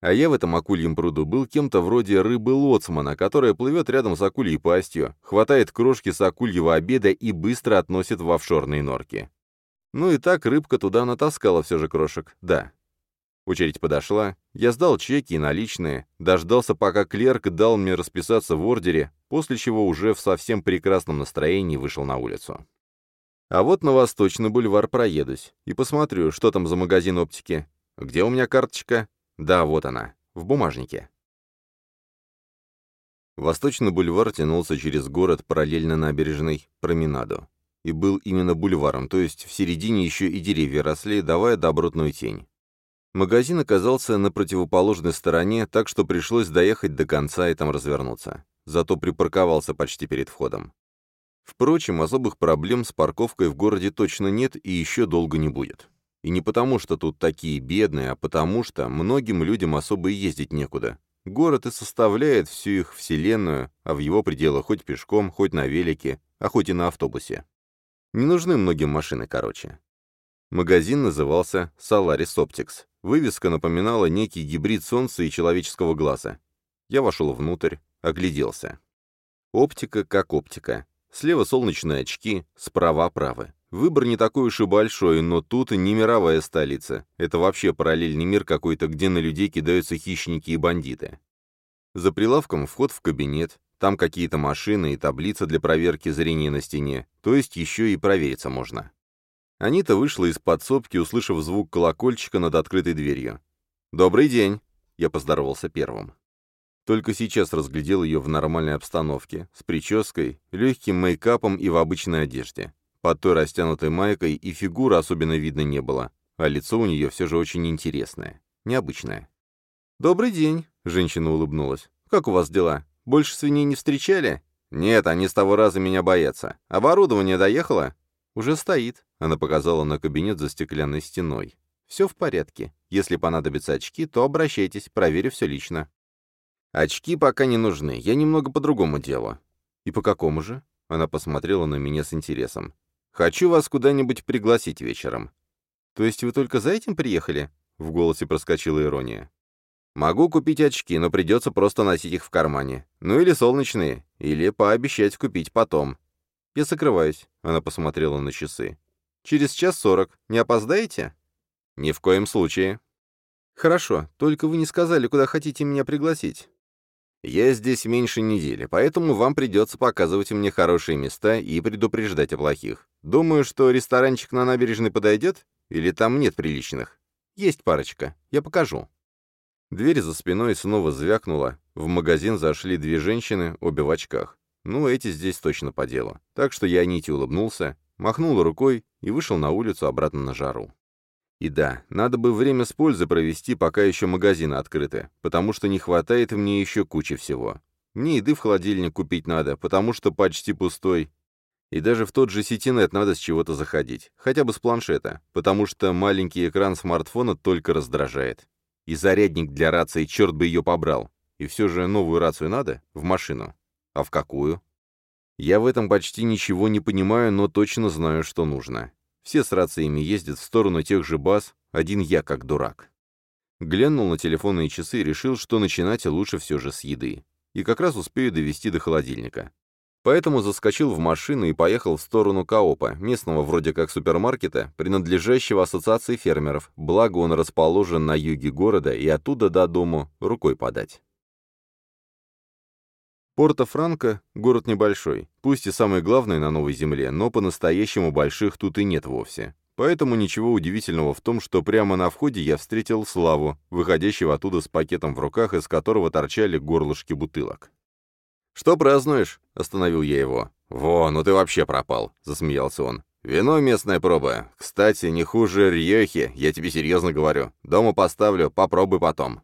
А я в этом акульем пруду был кем-то вроде рыбы-лоцмана, которая плывет рядом с акульей пастью, хватает крошки с акульего обеда и быстро относит в офшорные норки. Ну и так рыбка туда натаскала все же крошек, да. Очередь подошла, я сдал чеки и наличные, дождался, пока клерк дал мне расписаться в ордере, после чего уже в совсем прекрасном настроении вышел на улицу. А вот на Восточный бульвар проедусь и посмотрю, что там за магазин оптики. Где у меня карточка? Да, вот она, в бумажнике. Восточный бульвар тянулся через город параллельно набережной променаду. И был именно бульваром, то есть в середине еще и деревья росли, давая добротную тень. Магазин оказался на противоположной стороне, так что пришлось доехать до конца и там развернуться. Зато припарковался почти перед входом. Впрочем, особых проблем с парковкой в городе точно нет и еще долго не будет. И не потому, что тут такие бедные, а потому что многим людям особо и ездить некуда. Город и составляет всю их вселенную, а в его пределах хоть пешком, хоть на велике, а хоть и на автобусе. Не нужны многим машины, короче. Магазин назывался Solaris Optics. Вывеска напоминала некий гибрид солнца и человеческого глаза. Я вошел внутрь, огляделся. Оптика как оптика. Слева солнечные очки, справа оправы. Выбор не такой уж и большой, но тут не мировая столица. Это вообще параллельный мир какой-то, где на людей кидаются хищники и бандиты. За прилавком вход в кабинет, там какие-то машины и таблица для проверки зрения на стене, то есть еще и провериться можно. Анита вышла из подсобки, услышав звук колокольчика над открытой дверью. «Добрый день!» — я поздоровался первым. Только сейчас разглядел ее в нормальной обстановке, с прической, легким мейкапом и в обычной одежде. Под той растянутой майкой и фигуры особенно видно не было. а лицо у нее все же очень интересное, необычное. «Добрый день», — женщина улыбнулась. «Как у вас дела? Больше свиней не встречали?» «Нет, они с того раза меня боятся. Оборудование доехало?» «Уже стоит», — она показала на кабинет за стеклянной стеной. «Все в порядке. Если понадобятся очки, то обращайтесь, проверю все лично». «Очки пока не нужны. Я немного по другому делу». «И по какому же?» Она посмотрела на меня с интересом. «Хочу вас куда-нибудь пригласить вечером». «То есть вы только за этим приехали?» В голосе проскочила ирония. «Могу купить очки, но придется просто носить их в кармане. Ну или солнечные, или пообещать купить потом. «Я закрываюсь», — она посмотрела на часы. «Через час сорок. Не опоздаете?» «Ни в коем случае». «Хорошо, только вы не сказали, куда хотите меня пригласить». «Я здесь меньше недели, поэтому вам придется показывать мне хорошие места и предупреждать о плохих. Думаю, что ресторанчик на набережной подойдет? Или там нет приличных?» «Есть парочка. Я покажу». Дверь за спиной снова звякнула. В магазин зашли две женщины, обе в очках. Ну, эти здесь точно по делу. Так что я Нити улыбнулся, махнул рукой и вышел на улицу обратно на жару. И да, надо бы время с пользой провести, пока еще магазины открыты, потому что не хватает мне еще кучи всего. Мне еды в холодильник купить надо, потому что почти пустой. И даже в тот же сетинет надо с чего-то заходить, хотя бы с планшета, потому что маленький экран смартфона только раздражает. И зарядник для рации, черт бы ее побрал. И все же новую рацию надо? В машину. А в какую? Я в этом почти ничего не понимаю, но точно знаю, что нужно. Все с рациями ездят в сторону тех же баз, один я как дурак. Глянул на телефонные часы и решил, что начинать лучше все же с еды. И как раз успею довести до холодильника. Поэтому заскочил в машину и поехал в сторону Каопа, местного вроде как супермаркета, принадлежащего ассоциации фермеров, благо он расположен на юге города и оттуда до дому рукой подать. Порто-Франко — город небольшой, пусть и самый главный на Новой Земле, но по-настоящему больших тут и нет вовсе. Поэтому ничего удивительного в том, что прямо на входе я встретил Славу, выходящего оттуда с пакетом в руках, из которого торчали горлышки бутылок. «Что празднуешь?» — остановил я его. «Во, ну ты вообще пропал», — засмеялся он. «Вино местная проба. Кстати, не хуже Рьехи, я тебе серьезно говорю. Дома поставлю, попробуй потом».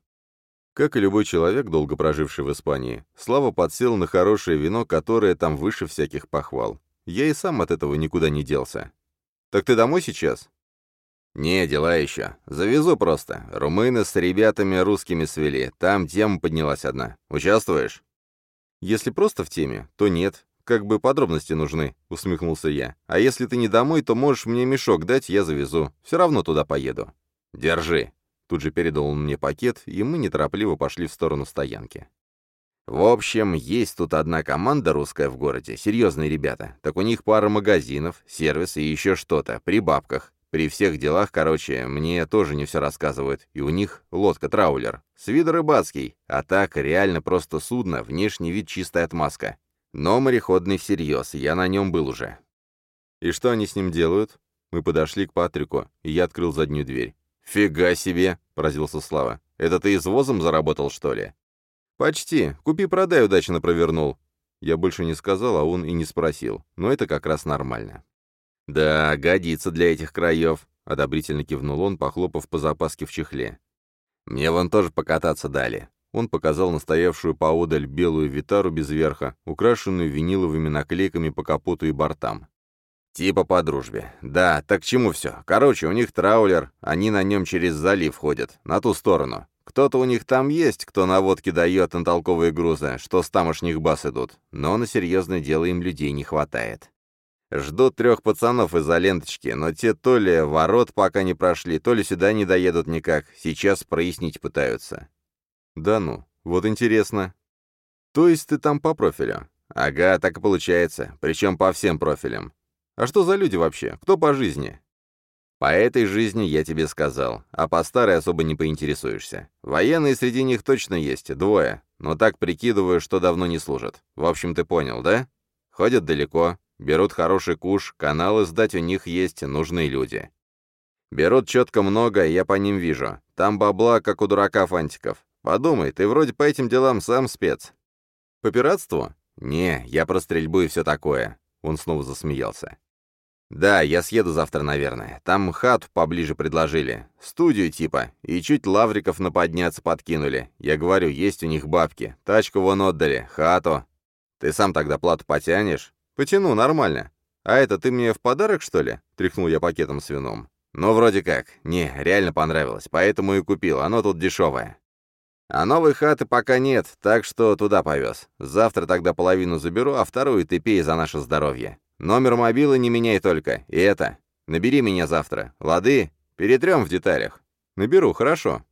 Как и любой человек, долго проживший в Испании, Слава подсел на хорошее вино, которое там выше всяких похвал. Я и сам от этого никуда не делся. «Так ты домой сейчас?» «Не, дела еще. Завезу просто. Румыны с ребятами русскими свели. Там тема поднялась одна. Участвуешь?» «Если просто в теме, то нет. Как бы подробности нужны», — усмехнулся я. «А если ты не домой, то можешь мне мешок дать, я завезу. Все равно туда поеду». «Держи», Тут же передал он мне пакет, и мы неторопливо пошли в сторону стоянки. В общем, есть тут одна команда русская в городе, серьезные ребята. Так у них пара магазинов, сервис и еще что-то, при бабках. При всех делах, короче, мне тоже не все рассказывают. И у них лодка-траулер. С виду рыбацкий. А так, реально просто судно, внешний вид чистая отмазка. Но мореходный всерьез, я на нем был уже. И что они с ним делают? Мы подошли к Патрику, и я открыл заднюю дверь. «Фига себе!» — поразился Слава. «Это ты извозом заработал, что ли?» «Почти. Купи-продай удачно провернул». Я больше не сказал, а он и не спросил. Но это как раз нормально. «Да, годится для этих краев», — одобрительно кивнул он, похлопав по запаске в чехле. «Мне вон тоже покататься дали». Он показал настоявшую поодаль белую витару без верха, украшенную виниловыми наклейками по капоту и бортам. «Типа по дружбе. Да, так к чему все? Короче, у них траулер, они на нем через залив ходят, на ту сторону. Кто-то у них там есть, кто на водке дает на толковые грузы, что с тамошних баз идут, но на серьезное дело им людей не хватает. Ждут трех пацанов из-за ленточки, но те то ли ворот пока не прошли, то ли сюда не доедут никак, сейчас прояснить пытаются». «Да ну, вот интересно. То есть ты там по профилю?» «Ага, так и получается, причем по всем профилям. А что за люди вообще? Кто по жизни? По этой жизни я тебе сказал, а по старой особо не поинтересуешься. Военные среди них точно есть, двое, но так прикидываю, что давно не служат. В общем, ты понял, да? Ходят далеко, берут хороший куш, каналы сдать у них есть нужные люди. Берут четко много, я по ним вижу. Там бабла, как у дурака фантиков. Подумай, ты вроде по этим делам сам спец. По пиратству? Не, я про стрельбу и все такое. Он снова засмеялся. «Да, я съеду завтра, наверное. Там хату поближе предложили. Студию типа. И чуть лавриков на подняться подкинули. Я говорю, есть у них бабки. Тачку вон отдали, хату. Ты сам тогда плату потянешь?» «Потяну, нормально. А это ты мне в подарок, что ли?» — тряхнул я пакетом с вином. «Ну, вроде как. Не, реально понравилось, поэтому и купил. Оно тут дешевое». «А новой хаты пока нет, так что туда повез. Завтра тогда половину заберу, а вторую ты пей за наше здоровье. Номер мобила не меняй только. И это. Набери меня завтра. Лады? Перетрем в деталях. Наберу, хорошо.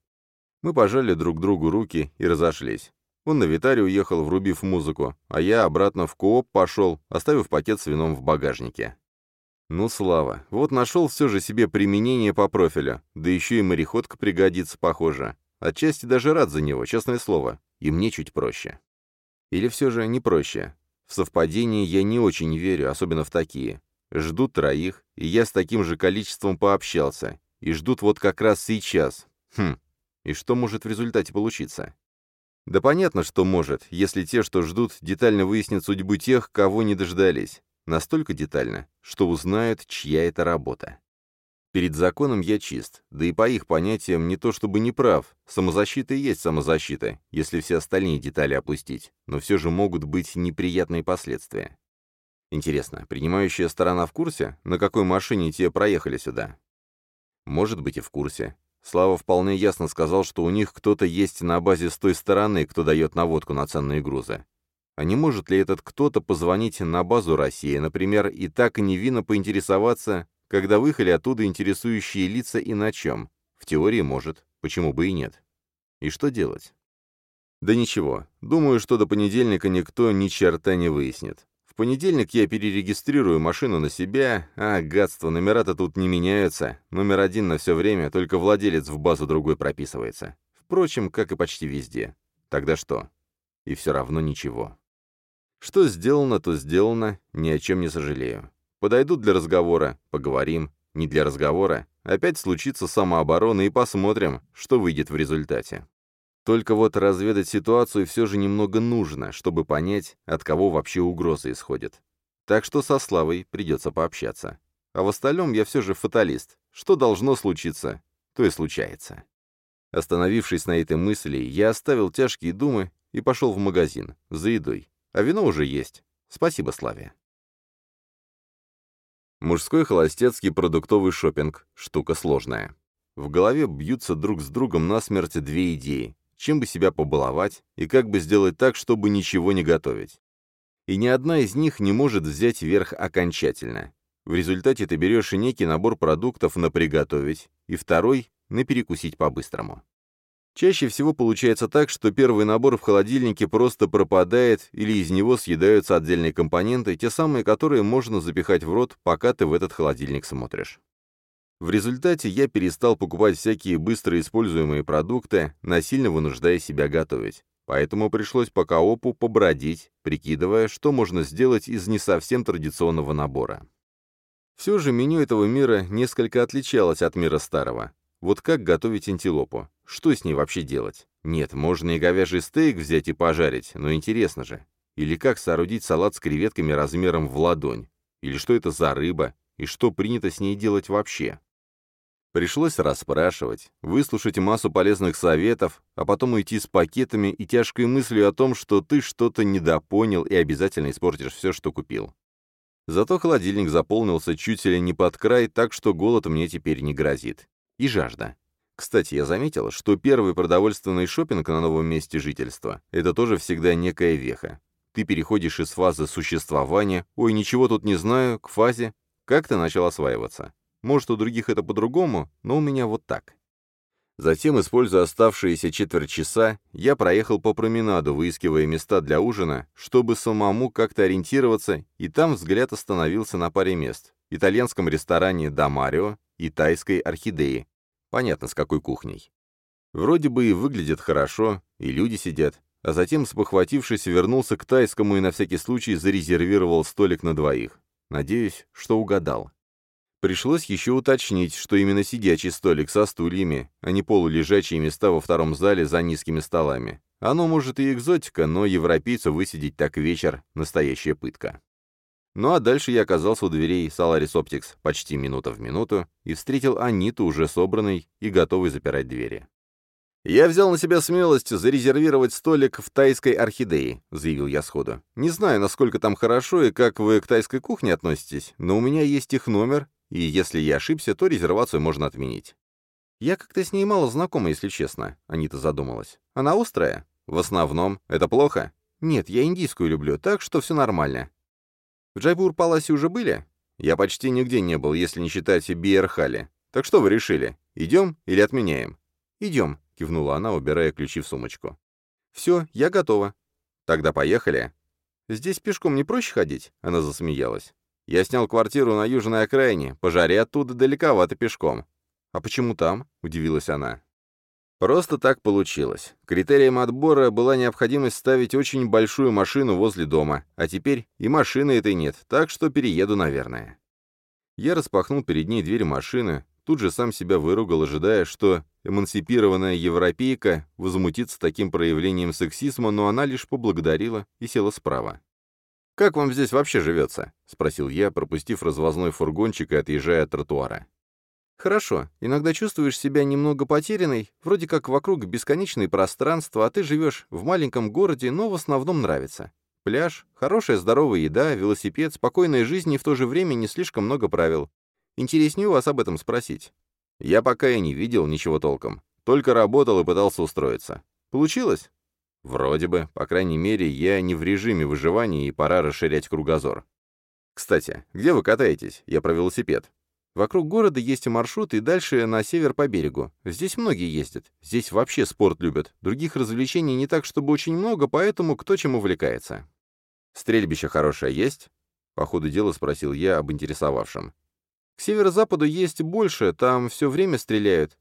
Мы пожали друг другу руки и разошлись. Он на Витаре уехал, врубив музыку, а я обратно в кооп пошел, оставив пакет с вином в багажнике. Ну, слава, вот нашел все же себе применение по профилю, да еще и мореходка пригодится, похоже. Отчасти даже рад за него, честное слово, и мне чуть проще. Или все же не проще. В совпадении я не очень верю, особенно в такие. Ждут троих, и я с таким же количеством пообщался. И ждут вот как раз сейчас. Хм, и что может в результате получиться? Да понятно, что может, если те, что ждут, детально выяснят судьбу тех, кого не дождались. Настолько детально, что узнают, чья это работа. Перед законом я чист, да и по их понятиям не то чтобы не прав. Самозащита и есть самозащита, если все остальные детали опустить, но все же могут быть неприятные последствия. Интересно, принимающая сторона в курсе, на какой машине те проехали сюда? Может быть и в курсе. Слава вполне ясно сказал, что у них кто-то есть на базе с той стороны, кто дает наводку на ценные грузы. А не может ли этот кто-то позвонить на базу России, например, и так невинно поинтересоваться, когда выехали оттуда интересующие лица и на чем? В теории может, почему бы и нет. И что делать? Да ничего, думаю, что до понедельника никто ни черта не выяснит. В понедельник я перерегистрирую машину на себя, а, гадство, номера-то тут не меняются. Номер один на все время, только владелец в базу другой прописывается. Впрочем, как и почти везде. Тогда что? И все равно ничего. Что сделано, то сделано, ни о чем не сожалею. Подойдут для разговора, поговорим. Не для разговора. Опять случится самооборона и посмотрим, что выйдет в результате. Только вот разведать ситуацию все же немного нужно, чтобы понять, от кого вообще угроза исходит. Так что со Славой придется пообщаться. А в остальном я все же фаталист. Что должно случиться, то и случается. Остановившись на этой мысли, я оставил тяжкие думы и пошел в магазин, за едой. А вино уже есть. Спасибо, Славе. Мужской холостецкий продуктовый шопинг – штука сложная. В голове бьются друг с другом насмерть две идеи. Чем бы себя побаловать и как бы сделать так, чтобы ничего не готовить. И ни одна из них не может взять верх окончательно. В результате ты берешь некий набор продуктов на приготовить, и второй – на перекусить по-быстрому. Чаще всего получается так, что первый набор в холодильнике просто пропадает или из него съедаются отдельные компоненты, те самые, которые можно запихать в рот, пока ты в этот холодильник смотришь. В результате я перестал покупать всякие быстро используемые продукты, насильно вынуждая себя готовить. Поэтому пришлось по коопу побродить, прикидывая, что можно сделать из не совсем традиционного набора. Все же меню этого мира несколько отличалось от мира старого. Вот как готовить антилопу? Что с ней вообще делать? Нет, можно и говяжий стейк взять и пожарить, но интересно же. Или как соорудить салат с креветками размером в ладонь? Или что это за рыба? И что принято с ней делать вообще? Пришлось расспрашивать, выслушать массу полезных советов, а потом уйти с пакетами и тяжкой мыслью о том, что ты что-то недопонял и обязательно испортишь все, что купил. Зато холодильник заполнился чуть ли не под край, так что голод мне теперь не грозит и жажда. Кстати, я заметил, что первый продовольственный шопинг на новом месте жительства – это тоже всегда некая веха. Ты переходишь из фазы существования «Ой, ничего тут не знаю» к фазе «Как ты начал осваиваться». Может, у других это по-другому, но у меня вот так. Затем, используя оставшиеся четверть часа, я проехал по променаду, выискивая места для ужина, чтобы самому как-то ориентироваться, и там взгляд остановился на паре мест – итальянском ресторане «Дамарио» и тайской орхидеи. Понятно, с какой кухней. Вроде бы и выглядит хорошо, и люди сидят, а затем, спохватившись, вернулся к тайскому и на всякий случай зарезервировал столик на двоих. Надеюсь, что угадал. Пришлось еще уточнить, что именно сидячий столик со стульями, а не полулежачие места во втором зале за низкими столами. Оно может и экзотика, но европейцу высидеть так вечер — настоящая пытка. Ну а дальше я оказался у дверей Solaris Optics почти минута в минуту и встретил Аниту, уже собранной и готовой запирать двери. «Я взял на себя смелость зарезервировать столик в тайской орхидее», — заявил я сходу. «Не знаю, насколько там хорошо и как вы к тайской кухне относитесь, но у меня есть их номер, и если я ошибся, то резервацию можно отменить». «Я как-то с ней мало знакома, если честно», — Анита задумалась. «Она острая?» «В основном. Это плохо?» «Нет, я индийскую люблю, так что все нормально». «В Джайпур-Паласе уже были?» «Я почти нигде не был, если не считать Биерхали. Так что вы решили? Идем или отменяем?» «Идем», — кивнула она, убирая ключи в сумочку. «Все, я готова». «Тогда поехали». «Здесь пешком не проще ходить?» — она засмеялась. «Я снял квартиру на южной окраине, по жаре оттуда далековато пешком». «А почему там?» — удивилась она. Просто так получилось. Критерием отбора была необходимость ставить очень большую машину возле дома, а теперь и машины этой нет, так что перееду, наверное. Я распахнул перед ней дверь машины, тут же сам себя выругал, ожидая, что эмансипированная европейка возмутится таким проявлением сексизма, но она лишь поблагодарила и села справа. «Как вам здесь вообще живется?» — спросил я, пропустив развозной фургончик и отъезжая от тротуара. «Хорошо. Иногда чувствуешь себя немного потерянной, вроде как вокруг бесконечное пространство, а ты живешь в маленьком городе, но в основном нравится. Пляж, хорошая здоровая еда, велосипед, спокойная жизнь и в то же время не слишком много правил. Интереснее вас об этом спросить. Я пока и не видел ничего толком. Только работал и пытался устроиться. Получилось? Вроде бы. По крайней мере, я не в режиме выживания и пора расширять кругозор. Кстати, где вы катаетесь? Я про велосипед. Вокруг города есть маршрут и дальше на север по берегу. Здесь многие ездят. Здесь вообще спорт любят. Других развлечений не так, чтобы очень много, поэтому кто чем увлекается. Стрельбище хорошее есть? По ходу дела спросил я об интересовавшем. К северо-западу есть больше, там все время стреляют.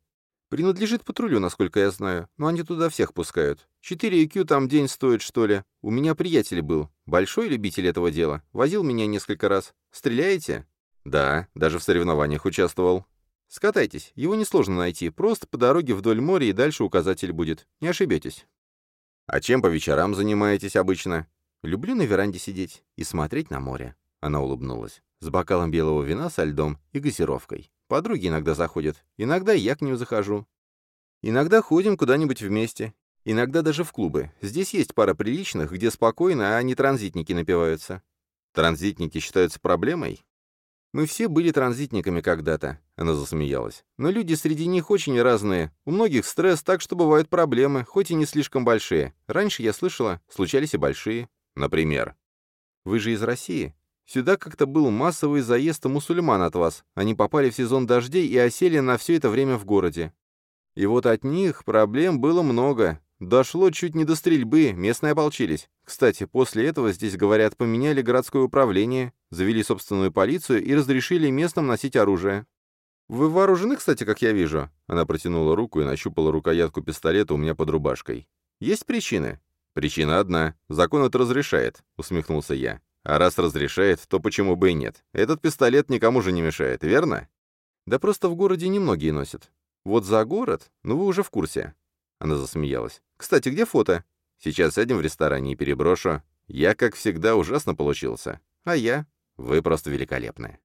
Принадлежит патрулю, насколько я знаю, но они туда всех пускают. 4 IQ там день стоит, что ли. У меня приятель был, большой любитель этого дела. Возил меня несколько раз. Стреляете? Да, даже в соревнованиях участвовал. Скатайтесь, его несложно найти, просто по дороге вдоль моря и дальше указатель будет. Не ошибетесь. А чем по вечерам занимаетесь обычно? Люблю на веранде сидеть и смотреть на море. Она улыбнулась с бокалом белого вина со льдом и газировкой. Подруги иногда заходят, иногда я к ним захожу. Иногда ходим куда-нибудь вместе, иногда даже в клубы. Здесь есть пара приличных, где спокойно, а не транзитники напиваются. Транзитники считаются проблемой? Мы все были транзитниками когда-то, она засмеялась. Но люди среди них очень разные. У многих стресс, так что бывают проблемы, хоть и не слишком большие. Раньше, я слышала, случались и большие. Например. Вы же из России? Сюда как-то был массовый заезд мусульман от вас. Они попали в сезон дождей и осели на все это время в городе. И вот от них проблем было много. Дошло чуть не до стрельбы, местные ополчились. Кстати, после этого здесь, говорят, поменяли городское управление, завели собственную полицию и разрешили местным носить оружие. «Вы вооружены, кстати, как я вижу?» Она протянула руку и нащупала рукоятку пистолета у меня под рубашкой. «Есть причины?» «Причина одна. Закон это разрешает», — усмехнулся я. А раз разрешает, то почему бы и нет? Этот пистолет никому же не мешает, верно? Да просто в городе немногие носят. Вот за город, ну вы уже в курсе. Она засмеялась. Кстати, где фото? Сейчас сядем в ресторане и переброшу. Я, как всегда, ужасно получился. А я? Вы просто великолепны.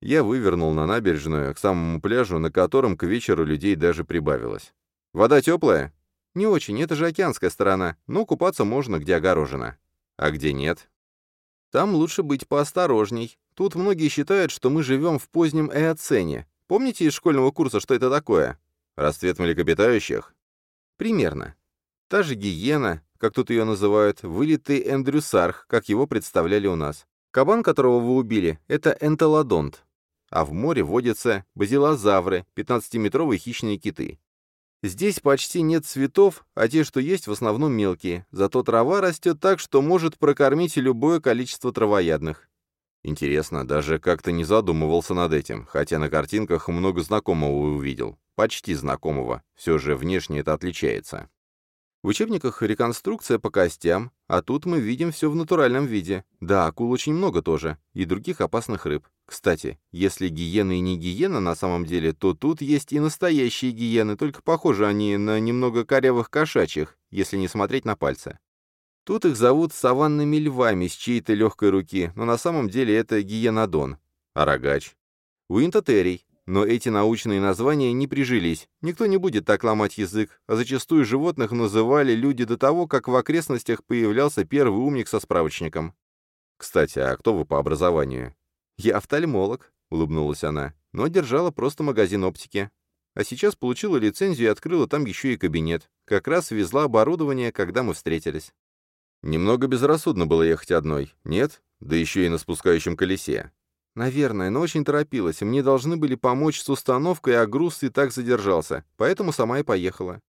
Я вывернул на набережную, к самому пляжу, на котором к вечеру людей даже прибавилось. «Вода теплая?» «Не очень, это же океанская сторона, но купаться можно, где огорожено». «А где нет?» Там лучше быть поосторожней. Тут многие считают, что мы живем в позднем эоцене. Помните из школьного курса, что это такое? Расцвет млекопитающих? Примерно. Та же гиена, как тут ее называют, вылитый эндрюсарх, как его представляли у нас. Кабан, которого вы убили, это энтелодонт. А в море водятся базилозавры, 15-метровые хищные киты. Здесь почти нет цветов, а те, что есть, в основном мелкие. Зато трава растет так, что может прокормить любое количество травоядных. Интересно, даже как-то не задумывался над этим, хотя на картинках много знакомого увидел. Почти знакомого. Все же внешне это отличается. В учебниках реконструкция по костям, а тут мы видим все в натуральном виде. Да, акул очень много тоже, и других опасных рыб. Кстати, если гиены и не гиена на самом деле, то тут есть и настоящие гиены, только похожи они на немного корявых кошачьих, если не смотреть на пальцы. Тут их зовут саванными львами с чьей-то легкой руки, но на самом деле это гиенодон. А рогач? Уинтотерий. Но эти научные названия не прижились. Никто не будет так ломать язык, а зачастую животных называли люди до того, как в окрестностях появлялся первый умник со справочником. «Кстати, а кто вы по образованию?» «Я офтальмолог», — улыбнулась она, но держала просто магазин оптики. А сейчас получила лицензию и открыла там еще и кабинет. Как раз везла оборудование, когда мы встретились. Немного безрассудно было ехать одной, нет? Да еще и на спускающем колесе. Наверное, но очень торопилась, мне должны были помочь с установкой, а груз и так задержался, поэтому сама и поехала.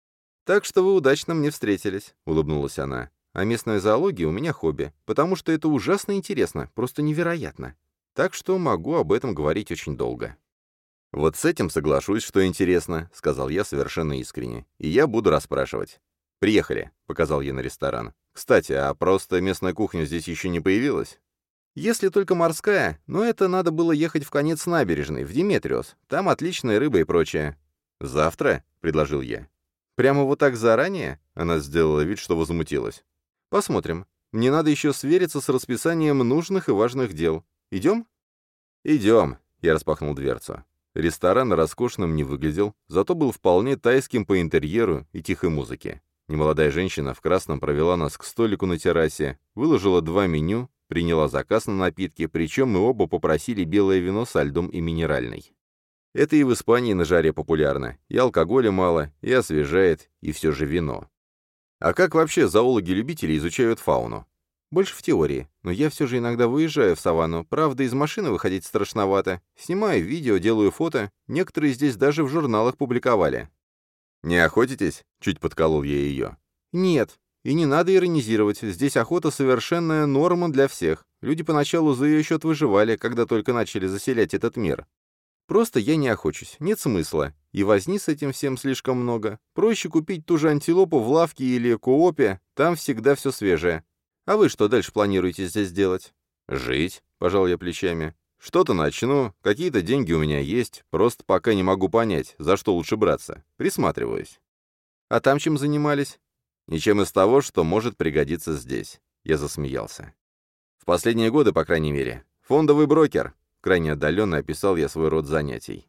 «Так что вы удачно мне встретились», — улыбнулась она. «А местная зоология у меня хобби, потому что это ужасно интересно, просто невероятно. Так что могу об этом говорить очень долго». «Вот с этим соглашусь, что интересно», — сказал я совершенно искренне. «И я буду расспрашивать». «Приехали», — показал я на ресторан. «Кстати, а просто местная кухня здесь еще не появилась?» Если только морская, но это надо было ехать в конец набережной, в Диметриос. Там отличная рыба и прочее. «Завтра?» — предложил я. «Прямо вот так заранее?» — она сделала вид, что возмутилась. «Посмотрим. Мне надо еще свериться с расписанием нужных и важных дел. Идем?» «Идем», — я распахнул дверцу. Ресторан роскошным не выглядел, зато был вполне тайским по интерьеру и тихой музыке. Немолодая женщина в красном провела нас к столику на террасе, выложила два меню, приняла заказ на напитки, причем мы оба попросили белое вино со льдом и минеральной. Это и в Испании на жаре популярно, и алкоголя мало, и освежает, и все же вино. А как вообще зоологи-любители изучают фауну? Больше в теории, но я все же иногда выезжаю в саванну, правда, из машины выходить страшновато. Снимаю видео, делаю фото, некоторые здесь даже в журналах публиковали. «Не охотитесь?» — чуть подколол я ее. «Нет, и не надо иронизировать, здесь охота совершенная норма для всех. Люди поначалу за ее счет выживали, когда только начали заселять этот мир. Просто я не охочусь, нет смысла. И возни с этим всем слишком много. Проще купить ту же антилопу в лавке или коопе, там всегда все свежее. А вы что дальше планируете здесь делать? Жить, пожал я плечами. Что-то начну, какие-то деньги у меня есть, просто пока не могу понять, за что лучше браться. Присматриваюсь. А там чем занимались? Ничем из того, что может пригодиться здесь. Я засмеялся. В последние годы, по крайней мере. Фондовый брокер. Крайне отдаленно описал я свой род занятий.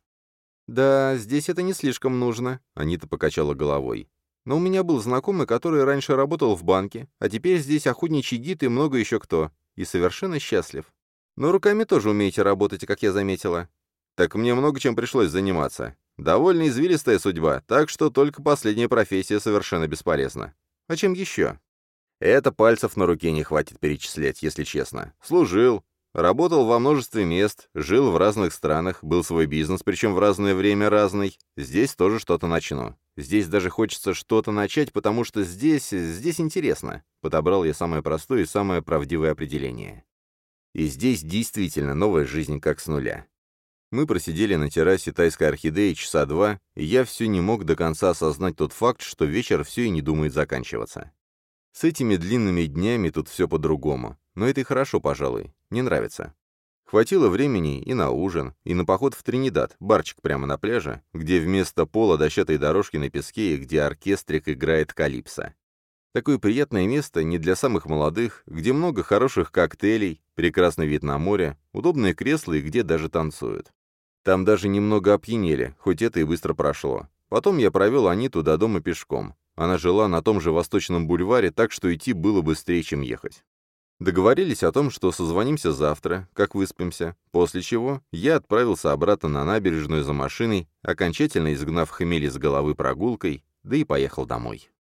«Да, здесь это не слишком нужно», — Анита покачала головой. «Но у меня был знакомый, который раньше работал в банке, а теперь здесь охотничий гид и много еще кто. И совершенно счастлив. Но руками тоже умеете работать, как я заметила. Так мне много чем пришлось заниматься. Довольно извилистая судьба, так что только последняя профессия совершенно бесполезна. А чем еще? Это пальцев на руке не хватит перечислять, если честно. Служил, работал во множестве мест, жил в разных странах, был свой бизнес, причем в разное время разный. Здесь тоже что-то начну. Здесь даже хочется что-то начать, потому что здесь, здесь интересно. Подобрал я самое простое и самое правдивое определение. И здесь действительно новая жизнь как с нуля. Мы просидели на террасе тайской орхидеи часа два, и я все не мог до конца осознать тот факт, что вечер все и не думает заканчиваться. С этими длинными днями тут все по-другому, но это и хорошо, пожалуй, не нравится. Хватило времени и на ужин, и на поход в Тринидад, барчик прямо на пляже, где вместо пола дощатой дорожки на песке и где оркестрик играет калипсо. Такое приятное место не для самых молодых, где много хороших коктейлей, прекрасный вид на море, удобные кресла и где даже танцуют. Там даже немного опьянели, хоть это и быстро прошло. Потом я провел Аниту до дома пешком. Она жила на том же Восточном бульваре, так что идти было быстрее, чем ехать. Договорились о том, что созвонимся завтра, как выспимся, после чего я отправился обратно на набережную за машиной, окончательно изгнав хмель из головы прогулкой, да и поехал домой.